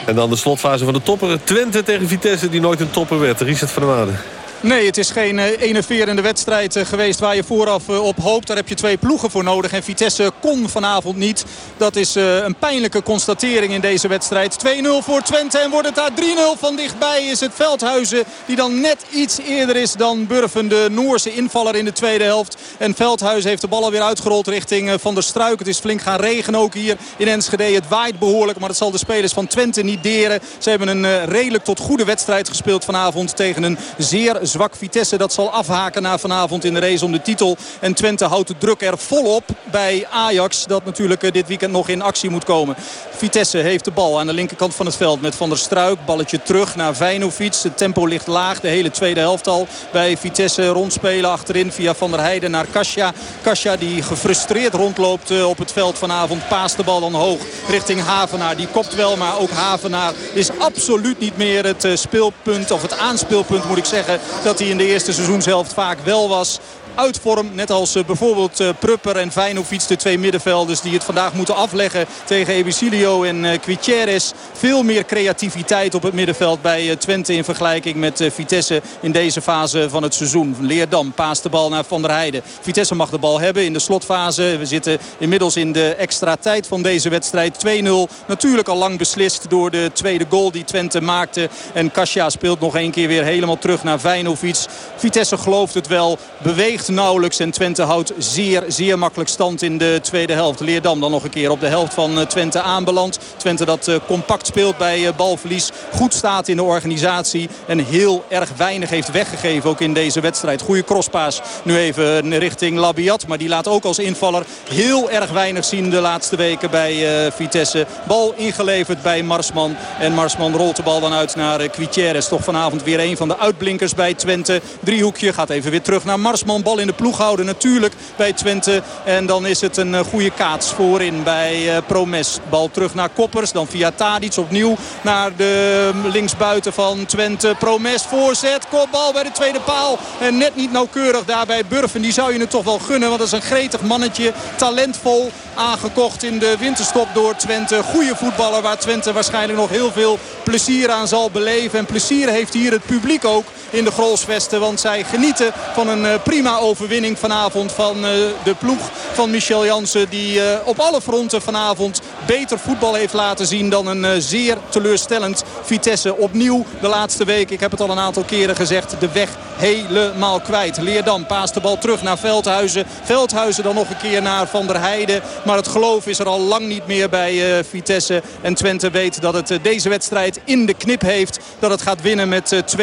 En dan de slotfase van de topper. Twente tegen Vitesse die nooit een topper werd. Richard van der. Nee, het is geen eh, enerverende wedstrijd eh, geweest waar je vooraf eh, op hoopt. Daar heb je twee ploegen voor nodig. En Vitesse kon vanavond niet. Dat is een pijnlijke constatering in deze wedstrijd. 2-0 voor Twente en wordt het daar 3-0 van dichtbij. Is het Veldhuizen die dan net iets eerder is dan Burven. De Noorse invaller in de tweede helft. En Veldhuizen heeft de bal alweer uitgerold richting Van der Struik. Het is flink gaan regenen ook hier in Enschede. Het waait behoorlijk, maar het zal de spelers van Twente niet deren. Ze hebben een redelijk tot goede wedstrijd gespeeld vanavond tegen een zeer zwak Vitesse. Dat zal afhaken na vanavond in de race om de titel. En Twente houdt de druk er volop bij Ajax. Dat natuurlijk eh, dit weekend nog in actie moet komen. Vitesse heeft de bal aan de linkerkant van het veld met Van der Struik. Balletje terug naar Vijnovic. Het tempo ligt laag. De hele tweede helft al bij Vitesse rondspelen achterin via Van der Heijden naar Kasia. Kasia die gefrustreerd rondloopt eh, op het veld vanavond. Paast de bal dan hoog richting Havenaar. Die kopt wel, maar ook Havenaar is absoluut niet meer het eh, speelpunt. Of het aanspeelpunt moet ik zeggen. Dat hij in de eerste seizoenshelft vaak wel was uit vorm. Net als eh, bijvoorbeeld eh, Prupper en Vijnovic, de twee middenvelders die het vandaag moeten afleggen tegen Ebicilio en uh, Quicheres. Veel meer creativiteit op het middenveld bij eh, Twente in vergelijking met eh, Vitesse in deze fase van het seizoen. Leerdam paast de bal naar Van der Heijden. Vitesse mag de bal hebben in de slotfase. We zitten inmiddels in de extra tijd van deze wedstrijd. 2-0 natuurlijk al lang beslist door de tweede goal die Twente maakte. En Kasia speelt nog één keer weer helemaal terug naar Vijnovic. Vitesse gelooft het wel, beweegt nauwelijks. En Twente houdt zeer, zeer makkelijk stand in de tweede helft. Leerdam dan nog een keer op de helft van eh, Twente aanbeland. Twente dat eh, compact speelt bij eh, balverlies. Goed staat in de organisatie. En heel erg weinig heeft weggegeven ook in deze wedstrijd. Goede crosspaas nu even richting Labiat. Maar die laat ook als invaller heel erg weinig zien de laatste weken bij Vitesse. Bal ingeleverd bij Marsman. En Marsman rolt de bal dan uit naar Quicheres. Toch vanavond weer een van de uitblinkers bij Twente. Driehoekje gaat even weer terug naar Marsman. Bal in de ploeg houden natuurlijk bij Twente. En dan is het een uh, goede kaats voorin bij uh, Promes. Bal terug naar Koppers. Dan via Tadic opnieuw naar de linksbuiten van Twente. Promes voorzet. Kopbal bij de tweede paal. En net niet nauwkeurig daarbij Burven. Die zou je het toch wel gunnen. Want dat is een gretig mannetje. Talentvol. Aangekocht in de winterstop door Twente. Goede voetballer waar Twente waarschijnlijk nog heel veel plezier aan zal beleven. En plezier heeft hier het publiek ook in de Grolsvesten. Want zij genieten van een uh, prima overwinning vanavond van uh, de ploeg van Michel Jansen. Die uh, op alle fronten vanavond beter voetbal heeft laten zien dan een zeer teleurstellend Vitesse. Opnieuw de laatste week, ik heb het al een aantal keren gezegd, de weg helemaal kwijt. Leerdam paast de bal terug naar Veldhuizen. Veldhuizen dan nog een keer naar Van der Heijden. Maar het geloof is er al lang niet meer bij Vitesse. En Twente weet dat het deze wedstrijd in de knip heeft. Dat het gaat winnen met 2-0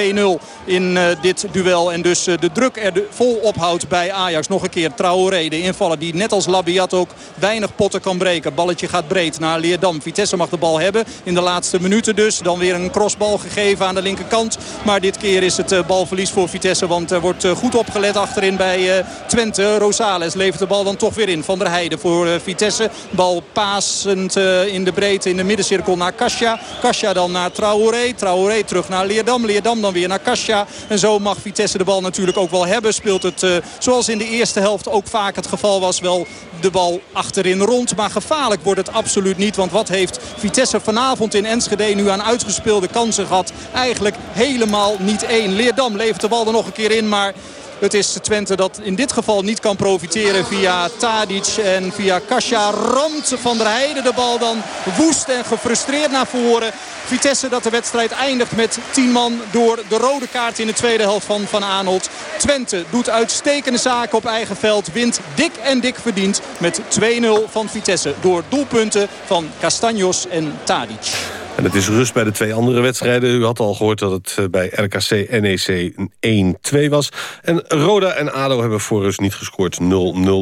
in dit duel. En dus de druk er vol ophoudt bij Ajax. Nog een keer Traoré, de invaller die net als Labiat ook weinig potten kan breken. Balletje gaat breed naar Leerdam. Vitesse mag de bal hebben in de laatste minuten dus. Dan weer een crossbal gegeven aan de linkerkant. Maar dit keer is het balverlies voor Vitesse. Want er wordt goed opgelet achterin bij Twente. Rosales levert de bal dan toch weer in. Van der Heijden voor Vitesse. Bal pasend in de breedte in de middencirkel naar Kasia. Kasia dan naar Traoré. Traoré terug naar Leerdam. Leerdam dan weer naar Kasia. En zo mag Vitesse de bal natuurlijk ook wel hebben. Speelt het uh, zoals in de eerste helft ook vaak het geval was wel de bal achterin rond. Maar gevaarlijk wordt het absoluut niet. Want wat heeft Vitesse vanavond in Enschede nu aan uitgespeelde kansen gehad? Eigenlijk helemaal niet één. Leerdam levert de bal er nog een keer in. Maar het is Twente dat in dit geval niet kan profiteren via Tadic en via Kasia ramt Van der Heijden de bal dan woest en gefrustreerd naar voren. Vitesse dat de wedstrijd eindigt met 10 man door de rode kaart in de tweede helft van Van Aanholt. Twente doet uitstekende zaken op eigen veld. Wint dik en dik verdiend met 2-0 van Vitesse. Door doelpunten van Castanjos en Tadic. En het is rust bij de twee andere wedstrijden. U had al gehoord dat het eh, bij RKC NEC 1-2 was. En Roda en ADO hebben voor rust niet gescoord. 0-0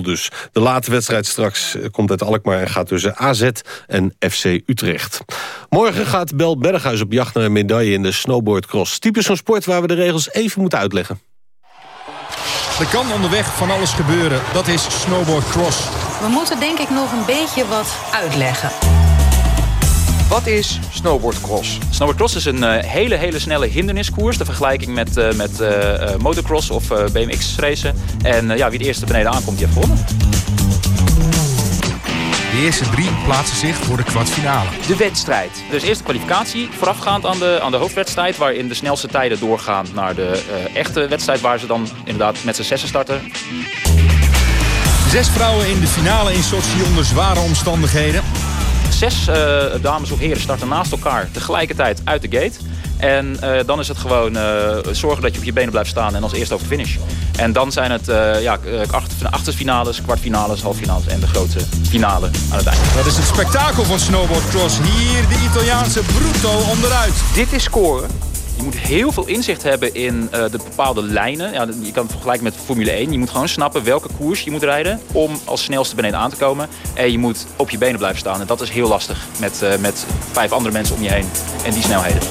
dus. De late wedstrijd straks eh, komt uit Alkmaar... en gaat tussen AZ en FC Utrecht. Morgen gaat Bel Berghuis op jacht naar een medaille in de snowboardcross. Typisch zo'n sport waar we de regels even moeten uitleggen. Er kan onderweg van alles gebeuren. Dat is snowboardcross. We moeten denk ik nog een beetje wat uitleggen. Wat is snowboardcross? Snowboardcross is een uh, hele, hele snelle hinderniskoers. De vergelijking met, uh, met uh, motocross of BMX racen. En ja, wie het eerste beneden aankomt, die heeft gewonnen. De eerste drie plaatsen zich voor de kwartfinale. De wedstrijd. Dus eerst de kwalificatie voorafgaand aan de, aan de hoofdwedstrijd... waarin de snelste tijden doorgaan naar de echte wedstrijd... waar ze dan inderdaad met z'n zessen starten. Zes vrouwen in de finale in Sochi onder zware omstandigheden zes uh, dames of heren starten naast elkaar tegelijkertijd uit de gate. En uh, dan is het gewoon uh, zorgen dat je op je benen blijft staan en als eerste over de finish. En dan zijn het ja, achterfinales, kwartfinales, halffinales en de grote finale aan het einde. Dat is het spektakel van snowboardcross. Hier de Italiaanse Brutto onderuit. Dit is scoren. Je moet heel veel inzicht hebben in uh, de bepaalde lijnen. Ja, je kan het vergelijken met Formule 1. Je moet gewoon snappen welke koers je moet rijden om als snelste beneden aan te komen. En je moet op je benen blijven staan. En dat is heel lastig met, uh, met vijf andere mensen om je heen en die snelheden.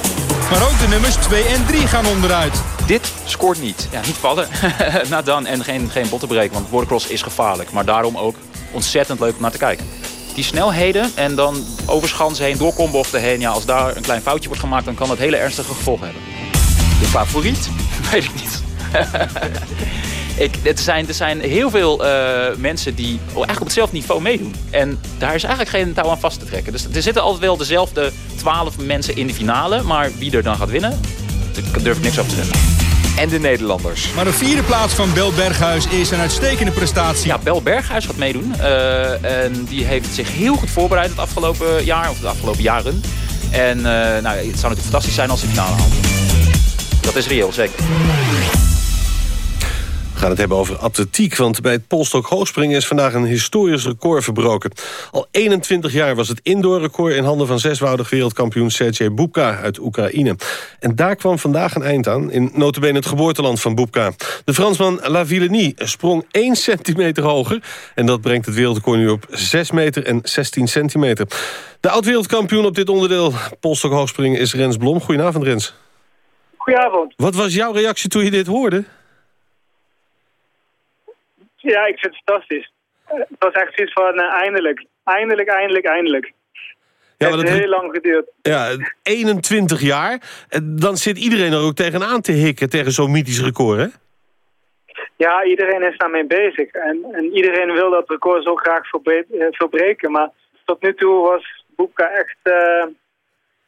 Maar ook de nummers 2 en 3 gaan onderuit. Dit scoort niet. Ja, niet vallen. Na dan en geen, geen botten breken, want watercross is gevaarlijk. Maar daarom ook ontzettend leuk om naar te kijken die snelheden en dan over schansen heen, door kombochten heen. Ja, als daar een klein foutje wordt gemaakt, dan kan dat hele ernstige gevolgen hebben. De favoriet? Weet ik niet. ik, het zijn, er zijn heel veel uh, mensen die eigenlijk op hetzelfde niveau meedoen. En daar is eigenlijk geen touw aan vast te trekken. Dus er zitten altijd wel dezelfde twaalf mensen in de finale. Maar wie er dan gaat winnen, daar durf ik niks over te zeggen en de Nederlanders. Maar de vierde plaats van Bel Berghuis is een uitstekende prestatie. Ja, Bel Berghuis gaat meedoen. Uh, en die heeft zich heel goed voorbereid het afgelopen jaar, of de afgelopen jaren. En uh, nou, het zou natuurlijk fantastisch zijn als ze finale haalt. Dat is reëel, zeker. We gaan het hebben over atletiek, want bij het polstok hoogspringen is vandaag een historisch record verbroken. Al 21 jaar was het indoorrecord in handen van zesvoudig wereldkampioen Sergej Bubka uit Oekraïne. En daar kwam vandaag een eind aan, in notabene het geboorteland van Bubka. De Fransman Lavillenie sprong 1 centimeter hoger en dat brengt het wereldrecord nu op 6 meter en 16 centimeter. De oud-wereldkampioen op dit onderdeel, polstok hoogspringen, is Rens Blom. Goedenavond Rens. Goedenavond. Wat was jouw reactie toen je dit hoorde? Ja, ik vind het fantastisch. Het was echt zoiets van uh, eindelijk. Eindelijk, eindelijk, eindelijk. Ja, het heeft heel lang geduurd. Ja, 21 jaar. Dan zit iedereen er ook tegenaan te hikken tegen zo'n mythisch record, hè? Ja, iedereen is daarmee bezig. En, en iedereen wil dat record zo graag verbre verbreken. Maar tot nu toe was Boeka echt uh,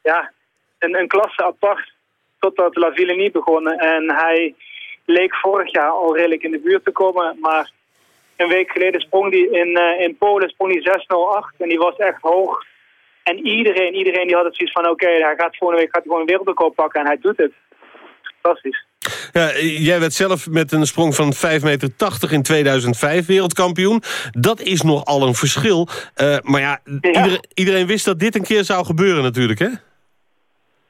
ja, een, een klasse apart. Totdat La niet begonnen. En hij leek vorig jaar al redelijk in de buurt te komen. Maar een week geleden sprong hij in, uh, in Polen sprong die 608 en die was echt hoog. En iedereen, iedereen die had het zoiets van oké, okay, hij gaat volgende week gaat hij gewoon een wereldrecord pakken en hij doet het. Fantastisch. Ja, jij werd zelf met een sprong van 5,80 meter in 2005 wereldkampioen. Dat is nogal een verschil. Uh, maar ja, ja. Iedereen, iedereen, wist dat dit een keer zou gebeuren natuurlijk, hè?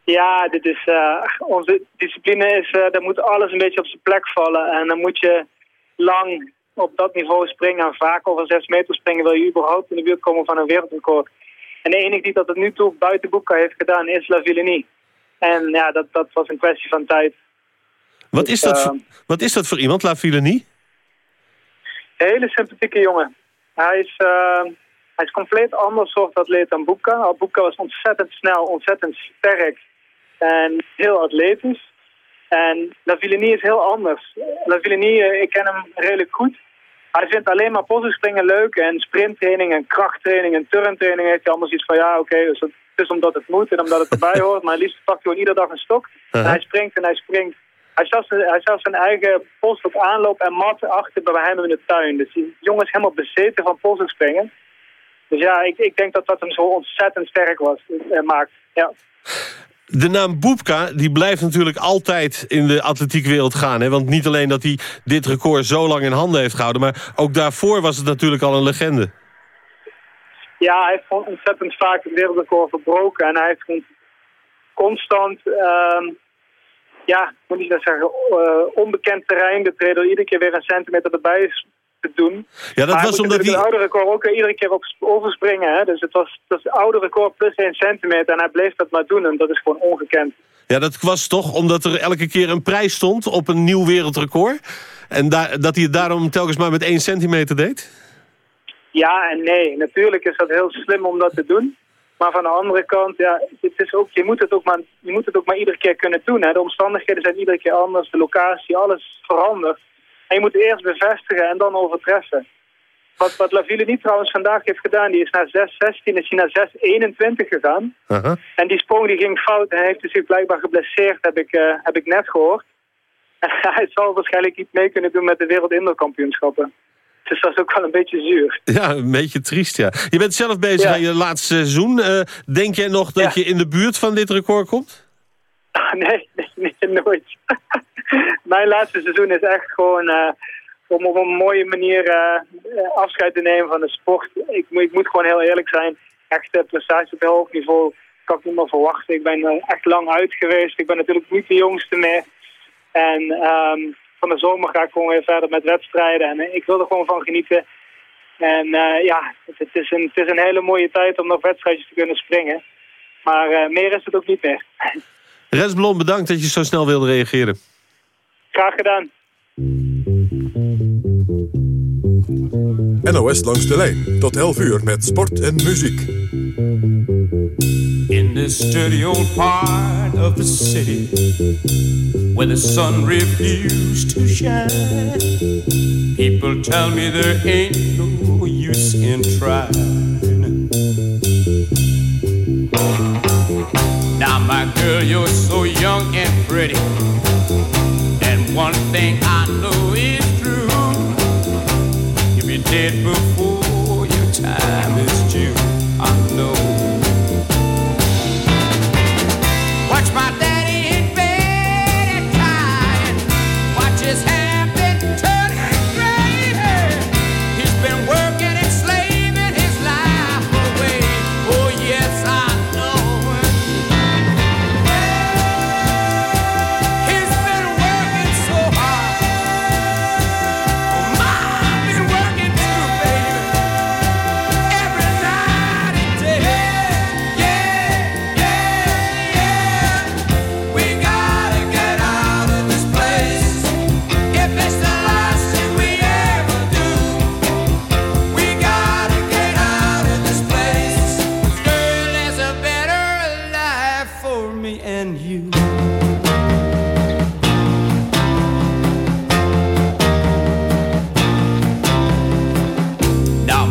Ja, dit is, uh, onze discipline is, uh, daar moet alles een beetje op zijn plek vallen. En dan moet je lang op dat niveau springen. En vaak over 6 meter springen wil je überhaupt in de buurt komen van een wereldrecord. En de enige die dat tot nu toe buiten Boeka heeft gedaan is La Villenie. En ja, dat, dat was een kwestie van tijd. Wat, is, dat, uh, voor, wat is dat voor iemand, La Villenie? Een hele sympathieke jongen. Hij is, uh, hij is compleet ander soort atleet dan Boeka. Boeka was ontzettend snel, ontzettend sterk en heel atletisch. En La Villenie is heel anders. La Villenie, ik ken hem redelijk goed. Hij vindt alleen maar postspringen leuk en sprinttraining en krachttraining en turntraining heeft hij allemaal zoiets van ja oké, dus het is omdat het moet en omdat het erbij hoort, maar liefst pakt hij gewoon iedere dag een stok en hij springt en hij springt. Hij zelfs, hij zelfs zijn eigen polstok aanloop en mat achter bij hem in de tuin. Dus die jongen is helemaal bezeten van springen. Dus ja, ik, ik denk dat dat hem zo ontzettend sterk was, eh, maakt. Ja. De naam Boepka die blijft natuurlijk altijd in de atletiekwereld gaan. Hè? Want niet alleen dat hij dit record zo lang in handen heeft gehouden... maar ook daarvoor was het natuurlijk al een legende. Ja, hij heeft ontzettend vaak het wereldrecord verbroken. En hij heeft constant, ehm, ja, moet ik dat zeggen, eh, onbekend terrein betreden. door Iedere keer weer een centimeter erbij is te doen. Ja, dat maar was omdat hij... het oude record ook iedere keer op overspringen. Hè? Dus het was, het oude record plus 1 centimeter. En hij bleef dat maar doen. En dat is gewoon ongekend. Ja, dat was toch omdat er elke keer een prijs stond op een nieuw wereldrecord? En da dat hij het daarom telkens maar met één centimeter deed? Ja en nee. Natuurlijk is dat heel slim om dat te doen. Maar van de andere kant, ja, het is ook, je, moet het ook maar, je moet het ook maar iedere keer kunnen doen. Hè. De omstandigheden zijn iedere keer anders, de locatie, alles verandert. En je moet eerst bevestigen en dan overtreffen. Wat, wat Laville niet trouwens vandaag heeft gedaan, die is naar 6.16, is hij naar 6.21 gegaan. En die sprong die ging fout en hij heeft zich blijkbaar geblesseerd, heb ik, eh, heb ik net gehoord. En hij zal waarschijnlijk niet mee kunnen doen met de wereldindoorkampioenschappen. Dus dat is ook wel een beetje zuur. Ja, een beetje triest, ja. Je bent zelf bezig Ja. aan je laatste seizoen. Eh, denk jij nog dat je in de buurt van dit record komt? Nee, nee, nee, nooit. Mijn laatste seizoen is echt gewoon eh, om op een mooie manier eh, eh, afscheid te nemen van de sport. Ik, moet- ik moet gewoon heel eerlijk zijn. Echt uh, prestatie op hoog niveau kan ik niet meer verwachten. Ik ben echt lang uit geweest. Ik ben natuurlijk niet de jongste meer. En ehm, van de zomer ga ik gewoon weer verder met wedstrijden. En ik wil er gewoon van genieten. En ja, het, is een, het is een hele mooie tijd om nog wedstrijdjes te kunnen springen. Maar meer is het ook niet meer. Rens Blom, bedankt dat je zo snel wilde reageren. Graag gedaan. NOS langs de lijn. Tot 11 uur met sport en muziek. In this dirty old part of the city where the sun refused to shine, people tell me there ain't no use in trying. Girl, you're so young and pretty, and one thing I know is true. You'll be dead before your time is due. I know.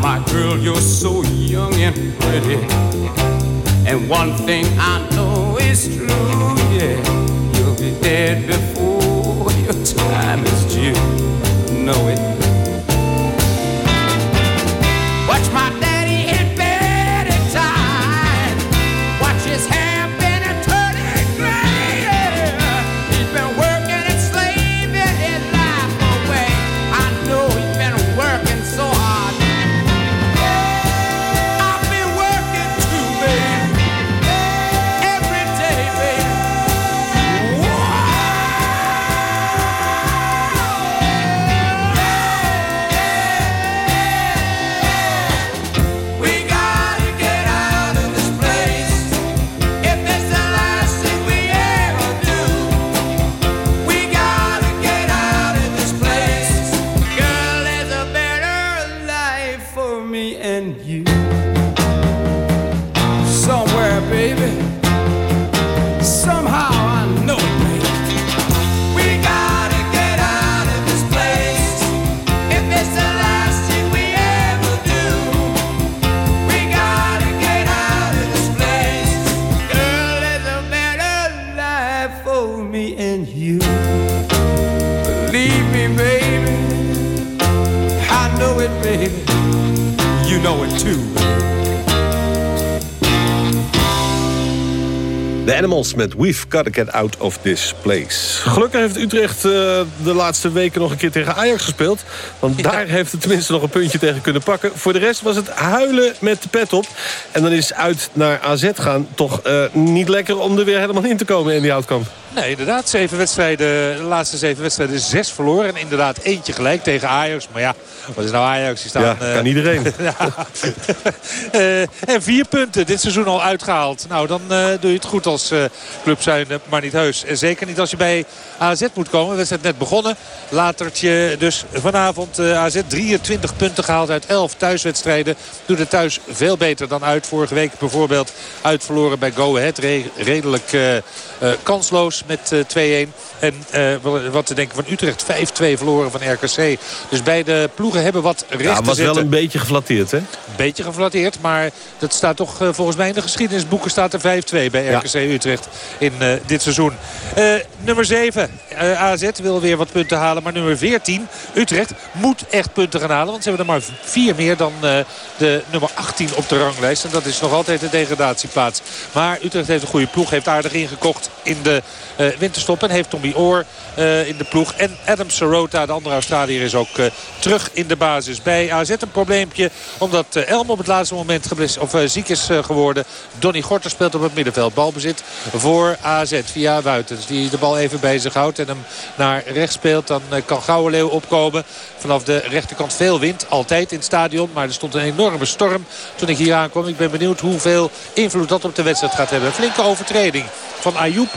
My girl, you're so young and pretty. And one thing I know is true, yeah. You'll be dead before your time is due. Know it. Met We've Gotta Get Out of This Place. Gelukkig heeft Utrecht eh, de laatste weken nog een keer tegen Ajax gespeeld. Want daar heeft het tenminste nog een puntje tegen kunnen pakken. Voor de rest was het huilen met de pet op. En dan is uit naar AZ gaan toch eh, niet lekker om er weer helemaal in te komen in die houtkamp. Nee, inderdaad. Zeven wedstrijden, de laatste zeven wedstrijden zes verloren. En inderdaad eentje gelijk tegen Ajax. Maar ja, wat is nou Ajax? Die staan, Ja, eh, kan iedereen. ja. Eh, en vier punten dit seizoen al uitgehaald. Nou, dan eh, doe je het goed als eh, club zijn, eh, maar niet heus. En zeker niet als je bij AZ moet komen. De wedstrijd net begonnen. Latertje dus vanavond eh, AZ 23 punten gehaald uit 11 thuiswedstrijden. Doet het thuis veel beter dan uit. Vorige week bijvoorbeeld uitverloren bij Go Ahead. Re- redelijk eh, eh, kansloos met eh, 2-1. En eh, wat te denken van Utrecht 5-2 verloren van RKC. Dus beide ploegen hebben wat recht Ja, was wel een beetje geflatteerd, hè? beetje geflatteerd. Maar dat staat toch eh, volgens mij in de geschiedenisboeken staat er 5-2 bij Ja. RKC Utrecht in eh, dit seizoen. Eh, nummer 7 eh, AZ wil weer wat punten halen. Maar nummer 14 Utrecht moet echt punten gaan halen. Want ze hebben er maar vier meer dan eh, de nummer 18 op de ranglijst. En dat is nog altijd de degradatieplaats. Maar Utrecht heeft een goede ploeg. Heeft aardig ingekocht in de eh, winterstop. En heeft Tommy Oor eh, in de ploeg. En Adam Sarota, de andere Australiër, is ook eh, terug in de basis. Bij AZ een probleempje. Omdat eh, Elm op het laatste moment of, eh, ziek is eh, geworden. Donny Gorter speelt op het middenveld. Balbezit voor AZ via Wuitens. Die de bal even bij zich houdt en hem naar rechts speelt. Dan eh, kan Gouwenleeuw opkomen. Vanaf de rechterkant veel wind. Altijd in het stadion. Maar er stond een enorme storm toen ik hier aankwam. Ik ben benieuwd hoeveel invloed dat op de wedstrijd gaat hebben. Een flinke overtreding van Ayoub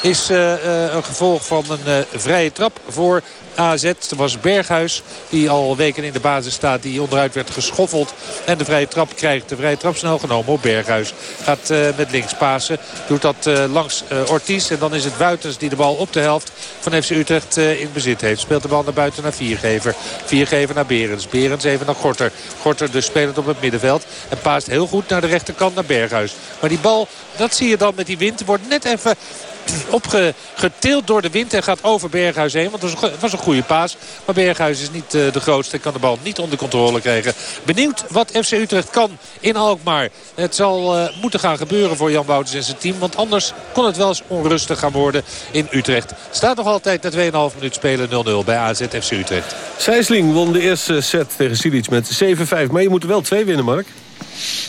is eh, eh, een gevolg van een eh, vrije trap voor AZ. Het was Berghuis die al weken in de basis staat. Die onderuit werd geschoffeld. En de vrije trap krijgt. De vrije trap snel genomen op Berghuis. Gaat met links pasen. Doet dat langs eh, Ortiz. En dan is het Wuitens die de bal op de helft van FC Utrecht in bezit heeft. Speelt de bal naar buiten naar Viergever. Viergever naar Berends. Berends even naar Gorter. Gorter dus spelend op het middenveld. En paast heel goed naar de rechterkant naar Berghuis. Maar die bal, dat zie je dan met die wind. Wordt net even opgetild door de wind en gaat over Berghuis heen. Want het was was een goede paas. Maar Berghuis is niet eh, de grootste. Kan de bal niet onder controle krijgen. Benieuwd wat FC Utrecht kan in Alkmaar. Het zal eh, moeten gaan gebeuren voor Jan Wouters en zijn team. Want anders kon het wel eens onrustig gaan worden in Utrecht. Staat nog altijd na 2,5 minuut spelen 0-0 bij AZ FC Utrecht. Sijsling won de eerste set tegen Silic met 7-5. Maar je moet er wel twee winnen, Mark.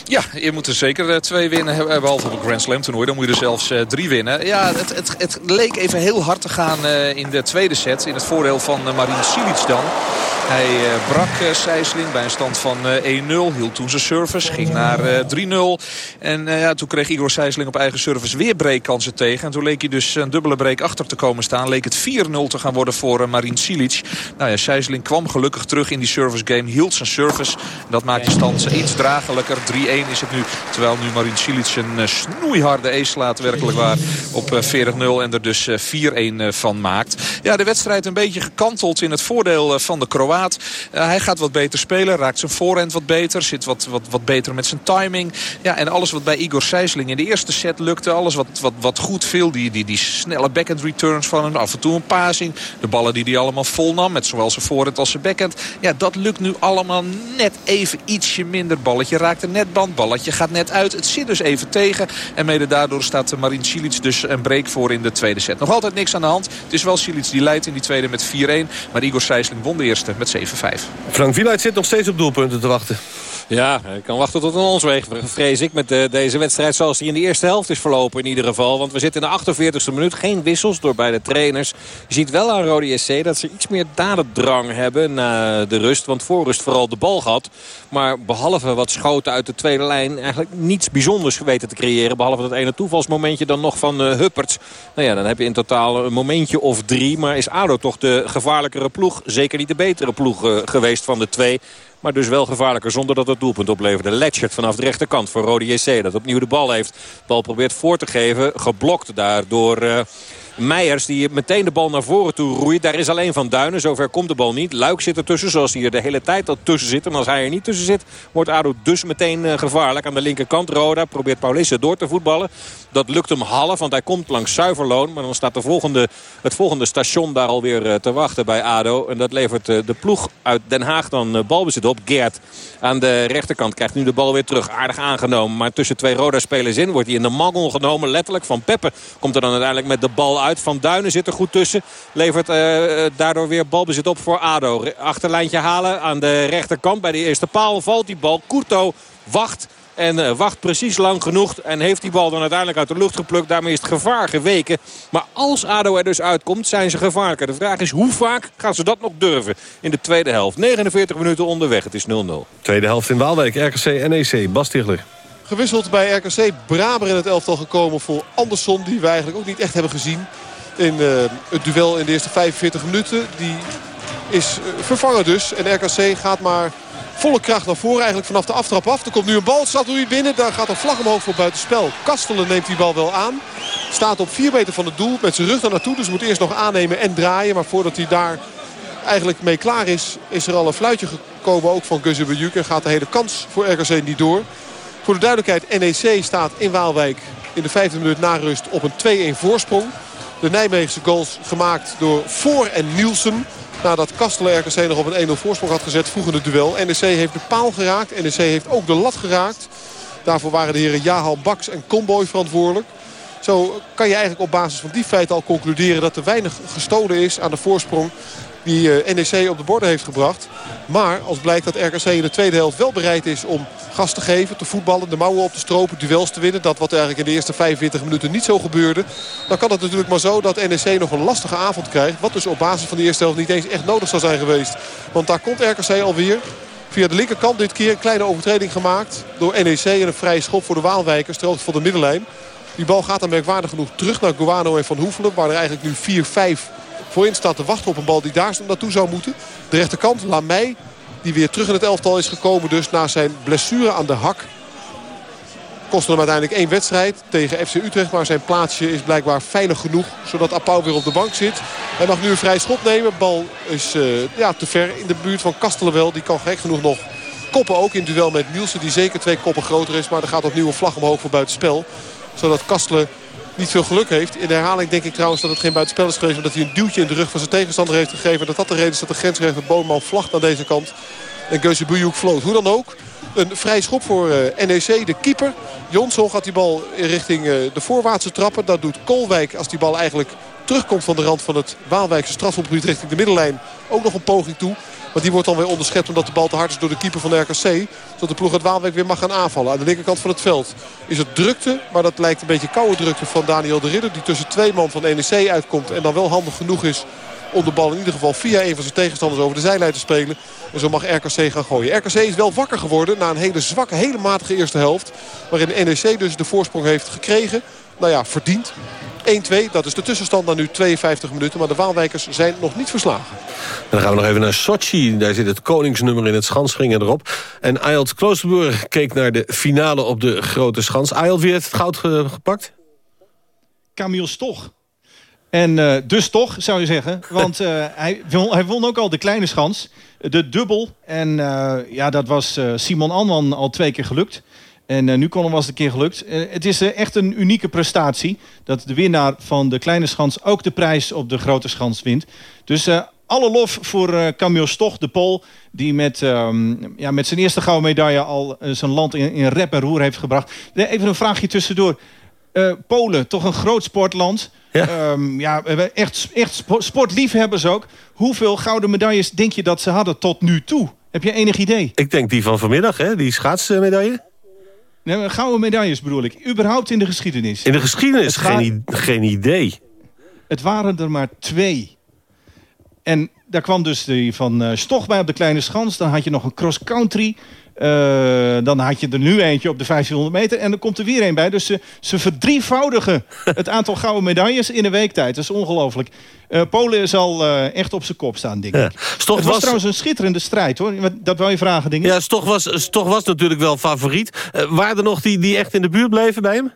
Ja, je moet er zeker eh, twee winnen. eh, Behalve op een Grand Slam toernooi. Dan moet je er zelfs eh, drie winnen. Ja, het, het, het leek even heel hard te gaan eh, in de tweede set. In het voordeel van Marin Silic dan. Hij brak Sijsling bij een stand van uh, 1-0. Hield toen zijn service. Ging naar 3-0. En ja, toen kreeg Igor Sijsling op eigen service weer breakkansen tegen. En toen leek hij dus een dubbele break achter te komen staan. Leek het 4-0 te gaan worden voor Marin Silic. Nou ja, Sijsling kwam gelukkig terug in die service game. Hield zijn service. Dat maakt de stand iets dragelijker. 3-1 is het nu. Terwijl nu Marin Cilic een snoeiharde ace slaat. Werkelijk waar op 40-0. En er dus 4-1 van maakt. Ja, de wedstrijd een beetje gekanteld in het voordeel van de Kroaat. Hij gaat wat beter spelen. Raakt zijn voorhand wat beter. Zit wat, wat, wat beter met zijn timing. Ja, en alles wat bij Igor Sijsling in de eerste set lukte. Alles wat, wat, wat goed viel. Die, die, die snelle backhand returns van hem. Af en toe een passing. De ballen die hij allemaal vol nam. Met zowel zijn voorhand als zijn backhand. Ja, dat lukt nu allemaal net even ietsje minder. Balletje raakt een netband. Balletje gaat net uit. Het zit dus even tegen. En mede daardoor staat Marin Cilic dus een break voor in de tweede set. Nog altijd niks aan de hand. Het is wel Cilic die leidt in die tweede met 4-1. Maar Igor Sijsling won de eerste met 7-5. Frank Wieluid zit nog steeds op doelpunten te wachten. Ja, ik kan wachten tot een ons weg, vrees ik, met de, deze wedstrijd zoals die in de eerste helft is verlopen in ieder geval. Want we zitten in de 48e minuut, geen wissels door beide trainers. Je ziet wel aan Rode SC dat ze iets meer dadendrang hebben na de rust. Want voor rust vooral de bal gehad. Maar behalve wat schoten uit de tweede lijn eigenlijk niets bijzonders geweten te creëren. Behalve dat ene toevalsmomentje dan nog van uh, Hupperts. Nou ja, dan heb je in totaal een momentje of drie. Maar is ADO toch de gevaarlijkere ploeg? Zeker niet de betere ploeg uh, geweest van de twee. Maar dus wel gevaarlijker zonder dat het doelpunt opleverde. Letchert vanaf de rechterkant voor Rode JC. Dat opnieuw de bal heeft. Bal probeert voor te geven. Geblokt daar door uh, Meijers die meteen de bal naar voren toe roeit. Daar is alleen Van Duinen. Zover komt de bal niet. Luik zit ertussen zoals hij er de hele tijd al tussen zit. En als hij er niet tussen zit wordt ADO dus meteen eh, gevaarlijk. Aan de linkerkant Roda probeert Paulisse door te voetballen. Dat lukt hem half want hij komt langs Zuiverloon. Maar dan staat de volgende, het volgende station daar alweer eh, te wachten bij ADO. En dat levert eh, de ploeg uit Den Haag dan balbezit op. Gert aan de rechterkant krijgt nu de bal weer terug. Aardig aangenomen. Maar tussen twee Roda-spelers in wordt hij in de mangel genomen. Letterlijk van Peppe komt er dan uiteindelijk met de bal uit. Van Duinen zit er goed tussen. Levert uh, daardoor weer balbezit op voor ADO. Achterlijntje halen aan de rechterkant. Bij de eerste paal valt die bal. Kurto wacht. En uh, wacht precies lang genoeg. En heeft die bal dan uiteindelijk uit de lucht geplukt. Daarmee is het gevaar geweken. Maar als ADO er dus uitkomt, zijn ze gevaarlijker. De vraag is hoe vaak gaan ze dat nog durven in de tweede helft. 49 minuten onderweg. Het is 0-0. Tweede helft in Waalwijk. RKC NEC. Bas Tichler. Gewisseld bij RKC. Braber in het elftal gekomen voor Andersson. Die we eigenlijk ook niet echt hebben gezien. In uh, het duel in de eerste 45 minuten. Die is uh, vervangen dus. En RKC gaat maar volle kracht naar voren. Eigenlijk vanaf de aftrap af. Er komt nu een bal. Staat er binnen. Daar gaat een vlag omhoog voor buitenspel. Kastelen neemt die bal wel aan. Staat op 4 meter van het doel. Met zijn rug daar naartoe. Dus moet eerst nog aannemen en draaien. Maar voordat hij daar eigenlijk mee klaar is. Is er al een fluitje gekomen. Ook van Guzzebejuk. En gaat de hele kans voor RKC niet door. Voor de duidelijkheid. NEC staat in Waalwijk in de vijfde minuut na rust op een 2-1 voorsprong. De Nijmeegse goals gemaakt door Voor en Nielsen. Nadat Kastelen RKC nog op een 1-0 voorsprong had gezet vroeg het duel. NEC heeft de paal geraakt. NEC heeft ook de lat geraakt. Daarvoor waren de heren Jahal Baks en Comboy verantwoordelijk. Zo kan je eigenlijk op basis van die feiten al concluderen dat er weinig gestolen is aan de voorsprong die NEC op de borden heeft gebracht. Maar als blijkt dat RKC in de tweede helft wel bereid is om gas te geven, te voetballen, de mouwen op te stropen, duels te winnen. Dat wat eigenlijk in de eerste 45 minuten niet zo gebeurde. Dan kan het natuurlijk maar zo dat NEC nog een lastige avond krijgt. Wat dus op basis van de eerste helft niet eens echt nodig zou zijn geweest. Want daar komt RKC alweer. Via de linkerkant dit keer een kleine overtreding gemaakt door NEC. En een vrije schop voor de Waalwijkers ter van de middenlijn. Die bal gaat dan merkwaardig genoeg terug naar Guano en Van Hoevelen. Waar er eigenlijk nu 4-5 voorin staat te wachten op een bal die daar naartoe zou moeten. De rechterkant, Lamey, die weer terug in het elftal is gekomen. Dus na zijn blessure aan de hak. Kostte hem uiteindelijk één wedstrijd tegen FC Utrecht. Maar zijn plaatsje is blijkbaar veilig genoeg. Zodat Apau weer op de bank zit. Hij mag nu een vrij schot nemen. Bal is uh, ja, te ver in de buurt van Kastelenwel. Die kan gek genoeg nog koppen ook in duel met Nielsen. Die zeker twee koppen groter is. Maar er gaat opnieuw een vlag omhoog voor buitenspel. Zodat Kastelen niet veel geluk heeft. In herhaling denk ik trouwens dat het geen buitenspel is geweest. Maar dat hij een duwtje in de rug van zijn tegenstander heeft gegeven. Dat dat de reden is dat de grensrechter Boonman vlagt aan deze kant. En Geuze Bujoek floot. Hoe dan ook. Een vrij schop voor uh, NEC, de keeper. Jonsson gaat die bal in richting uh, de voorwaartse trappen. Dat doet Kolwijk als die bal eigenlijk terugkomt van de rand van het Waalwijkse strafschopgebied richting de middenlijn. Ook nog een poging toe. Maar die wordt dan weer onderschept omdat de bal te hard is door de keeper van de RKC. Zodat de ploeg uit Waalwijk weer mag gaan aanvallen. Aan de linkerkant van het veld is het drukte. Maar dat lijkt een beetje koude drukte van Daniel de Ridder. Die tussen twee man van NEC uitkomt. En dan wel handig genoeg is om de bal in ieder geval via een van zijn tegenstanders over de zijlijn te spelen. En zo mag RKC gaan gooien. RKC is wel wakker geworden na een hele zwakke, hele matige eerste helft. Waarin NEC dus de voorsprong heeft gekregen. Nou ja, verdiend. 1-2, dat is de tussenstand na nu 52 minuten. Maar de Waalwijkers zijn nog niet verslagen. En dan gaan we nog even naar Sochi. Daar zit het koningsnummer in het schansspringen erop. En Ayot Kloosterboer keek naar de finale op de grote schans. Ayot, wie heeft het goud ge gepakt? Camille Stoch. En uh, dus toch, zou je zeggen. Want uh, hij, won, hij won ook al de kleine schans. De dubbel. En uh, ja, dat was Simon Anman al twee keer gelukt. En nu kon hem was het een keer gelukt. het is echt een unieke prestatie. Dat de winnaar van de kleine schans ook de prijs op de grote schans wint. Dus alle lof voor Camille Stoch, de Pool. Die met, um, ja, met zijn eerste gouden medaille al zijn land in, in rep en roer heeft gebracht. Even een vraagje tussendoor. Polen, toch een groot sportland. Ja, um, ja echt, echt sportliefhebbers ook. Hoeveel gouden medailles denk je dat ze hadden tot nu toe? Heb je enig idee? Ik denk die van vanmiddag, hè? die schaatsmedaille. Nee, gouden medailles bedoel ik. Überhaupt in de geschiedenis. In de geschiedenis? Geen, geen idee. Het waren er maar twee. En daar kwam dus die van uh, Stoch bij op de Kleine Schans. Dan had je nog een cross-country. Uh, dan had je er nu eentje op de 1500 meter. En dan komt er weer een bij. Dus ze, ze verdrievoudigen het aantal gouden medailles in een week tijd. Dat is ongelooflijk. Uh, Polen zal uh, echt op zijn kop staan, denk ik. Ja. Stoch het was, was trouwens een schitterende strijd, hoor. Dat wil je vragen, denk ik. Ja, Stoch was, Stoch was natuurlijk wel favoriet. waren er nog die, die echt in de buurt bleven bij hem?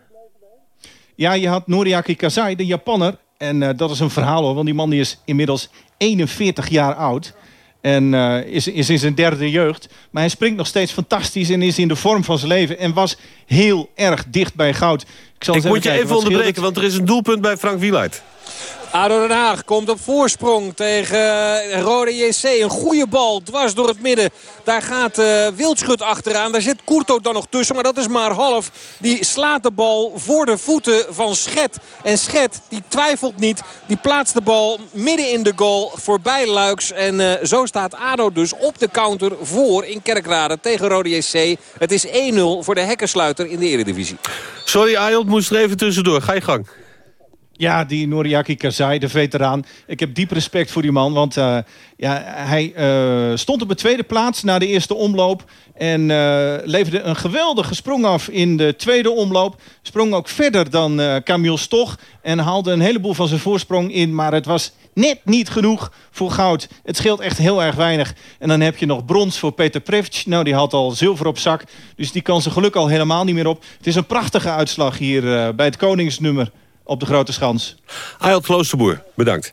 Ja, je had Noriaki Kazai, de Japanner. En eh, dat is een verhaal hoor, want die man die is inmiddels 41 jaar oud. En eh, is, is in zijn derde jeugd. Maar hij springt nog steeds fantastisch en is in de vorm van zijn leven. En was heel erg dicht bij goud. zal Ik moet je even onderbreken, want er is een doelpunt bij Frank Wieluid. ADO Den Haag komt op voorsprong tegen Rode JC. Een goede bal dwars door het midden. Daar gaat eh, Wildschut achteraan. Daar zit Courto dan nog tussen, maar dat is maar half. Die slaat de bal voor de voeten van Schet. En Schet, die twijfelt niet. Die plaatst de bal midden in de goal voorbij Luiks. En eh, zo staat ADO dus op de counter voor in Kerkrade tegen Rode JC. Het is 1-0 voor de hekkensluiter in de Eredivisie. Sorry, Ayot moest er even tussendoor. Ga je gang. Ja, die Noriaki Kazai, de veteraan. Ik heb diep respect voor die man. Want eh, ja, hij eh, stond op de tweede plaats na de eerste omloop. En eh, leverde een geweldige sprong af in de tweede omloop. Sprong ook verder dan Camille Stoch. En haalde een heleboel van zijn voorsprong in. Maar het was net niet genoeg voor goud. Het scheelt echt heel erg weinig. En dan heb je nog brons voor Peter Prevc. Nou, die had al zilver op zak. Dus die kan zijn geluk al helemaal niet meer op. Het is een prachtige uitslag hier bij het koningsnummer op de Grote Schans. Ayot Kloosterboer, bedankt.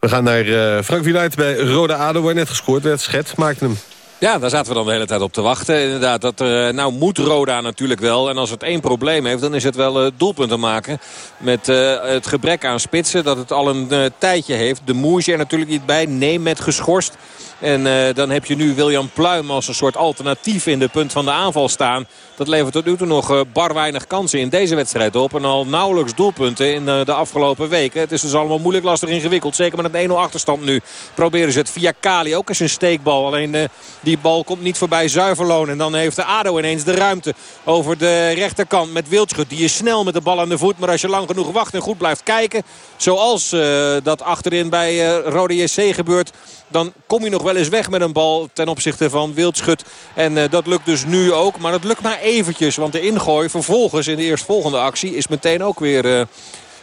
We gaan naar eh, Frank Wieluid bij Rode ADO, waar net gescoord werd. Schet maakte hem. Ja, daar zaten we dan de hele tijd op te wachten. Inderdaad, dat, eh, nou moet Roda natuurlijk wel. En als het één probleem heeft, dan is het wel eh, doelpunten maken. Met eh, het gebrek aan spitsen, dat het al een tijdje heeft. De Moesje er natuurlijk niet bij. Nee, met geschorst. En eh, dan heb je nu William Pluim als een soort alternatief in de punt van de aanval staan. Dat levert tot nu toe nog eh, bar weinig kansen in deze wedstrijd op. En al nauwelijks doelpunten in eh, de afgelopen weken. Het is dus allemaal moeilijk lastig ingewikkeld. Zeker met een 1-0 achterstand nu. Proberen ze het via Kali. Ook eens een steekbal. Alleen die bal komt niet voorbij Zuiverloon. En dan heeft de ADO ineens de ruimte over de rechterkant met Wildschut. Die is snel met de bal aan de voet. Maar als je lang genoeg wacht en goed blijft kijken. Zoals eh, dat achterin bij eh, Rode JC gebeurt. Dan kom je nog wel eens weg met een bal ten opzichte van Wildschut. En eh, dat lukt dus nu ook. Maar dat lukt maar eventjes. Want de ingooi vervolgens in de eerstvolgende actie is meteen ook weer...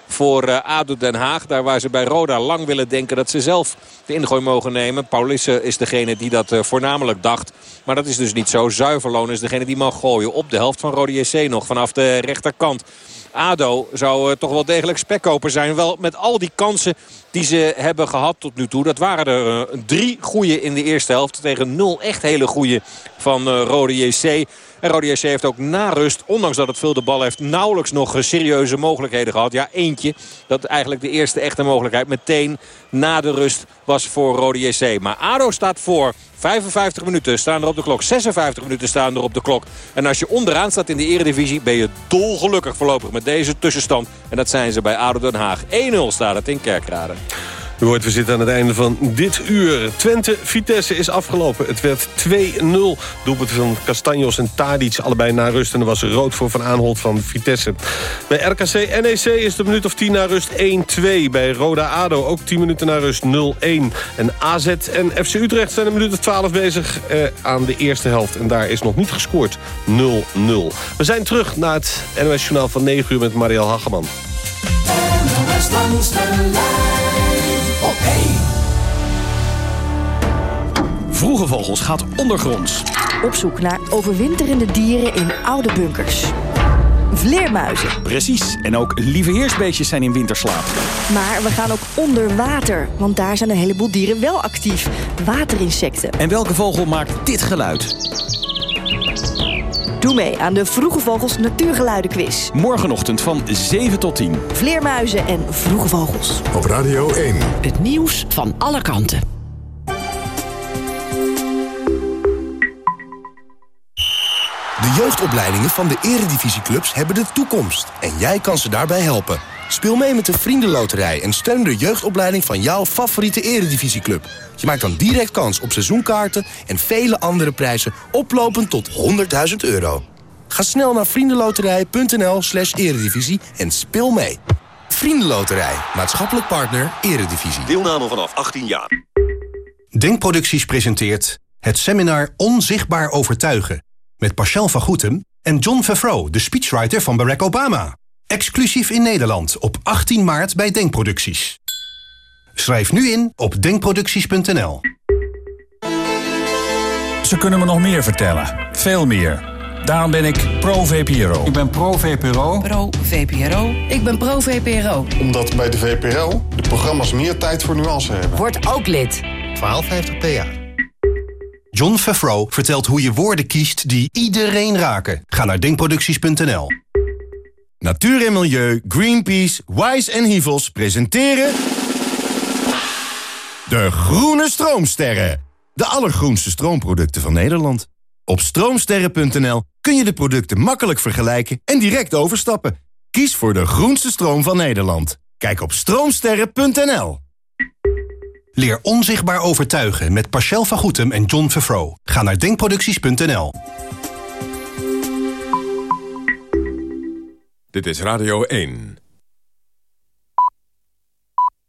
voor ADO Den Haag. Daar waar ze bij Roda lang willen denken dat ze zelf de ingooi mogen nemen. Paulisse is degene die dat voornamelijk dacht. Maar dat is dus niet zo. Zuiverloon is degene die mag gooien op de helft van Rode JC nog vanaf de rechterkant. ADO zou eh, toch wel degelijk spekkoper zijn. Wel met al die kansen die ze hebben gehad tot nu toe. Dat waren er eh, drie goede in de eerste helft. Tegen nul echt hele goede van eh, Rode JC. En Rode JC heeft ook na rust, ondanks dat het veel de bal heeft... nauwelijks nog serieuze mogelijkheden gehad. Ja, eentje. Dat eigenlijk de eerste echte mogelijkheid meteen na de rust was voor Rode JC. Maar ADO staat voor. 55 minuten staan er op de klok. 56 minuten staan er op de klok. En als je onderaan staat in de eredivisie... ben je dolgelukkig voorlopig met deze tussenstand. En dat zijn ze bij ADO Den Haag. 1-0 staat het in Kerkrade. U hoort, we zitten aan het einde van dit uur. Twente-Vitesse is afgelopen. Het werd 2-0. Doelpunt van Castanjos en Tadic, allebei na rust. En er was rood voor Van Aanholt van Vitesse. Bij RKC-NEC is de minuut of 10 na rust 1-2. Bij Roda-ADO ook 10 minuten na rust 0-1. En AZ en FC Utrecht zijn een minuut of 12 bezig eh, aan de eerste helft. En daar is nog niet gescoord 0-0. We zijn terug naar het NOS-journaal van 9 uur met Marielle Hageman. NOS 1. Vroege Vogels gaat ondergronds. Op zoek naar overwinterende dieren in oude bunkers. Vleermuizen. Precies. En ook lieve heersbeestjes zijn in winterslaap. Maar we gaan ook onder water, want daar zijn een heleboel dieren wel actief. Waterinsecten. En welke vogel maakt dit geluid? Doe mee aan de Vroege Vogels Natuurgeluidenquiz. Morgenochtend van 7 tot 10. Vleermuizen en vroege vogels. Op Radio 1. Het nieuws van alle kanten. De jeugdopleidingen van de eredivisieclubs hebben de toekomst. En jij kan ze daarbij helpen. Speel mee met de Vriendenloterij en steun de jeugdopleiding van jouw favoriete eredivisieclub. Je maakt dan direct kans op seizoenkaarten en vele andere prijzen oplopend tot 100.000 euro. Ga snel naar vriendenloterij.nl slash eredivisie en speel mee. Vriendenloterij, maatschappelijk partner, eredivisie. Deelname vanaf 18 jaar. Denkproducties presenteert het seminar Onzichtbaar Overtuigen... met Pascal van Goetem en John Favreau, de speechwriter van Barack Obama. Exclusief in Nederland op 18 maart bij Denkproducties. Schrijf nu in op denkproducties.nl. Ze kunnen me nog meer vertellen. Veel meer. Daarom ben ik pro-VPRO. Ik ben pro-VPRO. Pro-VPRO. Ik ben pro-VPRO. Omdat bij de VPRO de programma's meer tijd voor nuance hebben. Word ook lid. 1250 PA. John Favreau vertelt hoe je woorden kiest die iedereen raken. Ga naar denkproducties.nl. Natuur en Milieu, Greenpeace, Wise en Hivels presenteren... De Groene Stroomsterren. De allergroenste stroomproducten van Nederland. Op stroomsterren.nl kun je de producten makkelijk vergelijken en direct overstappen. Kies voor de groenste stroom van Nederland. Kijk op stroomsterren.nl. Leer onzichtbaar overtuigen met Pascal van Goetem en John Favreau. Ga naar denkproducties.nl. Dit is Radio 1.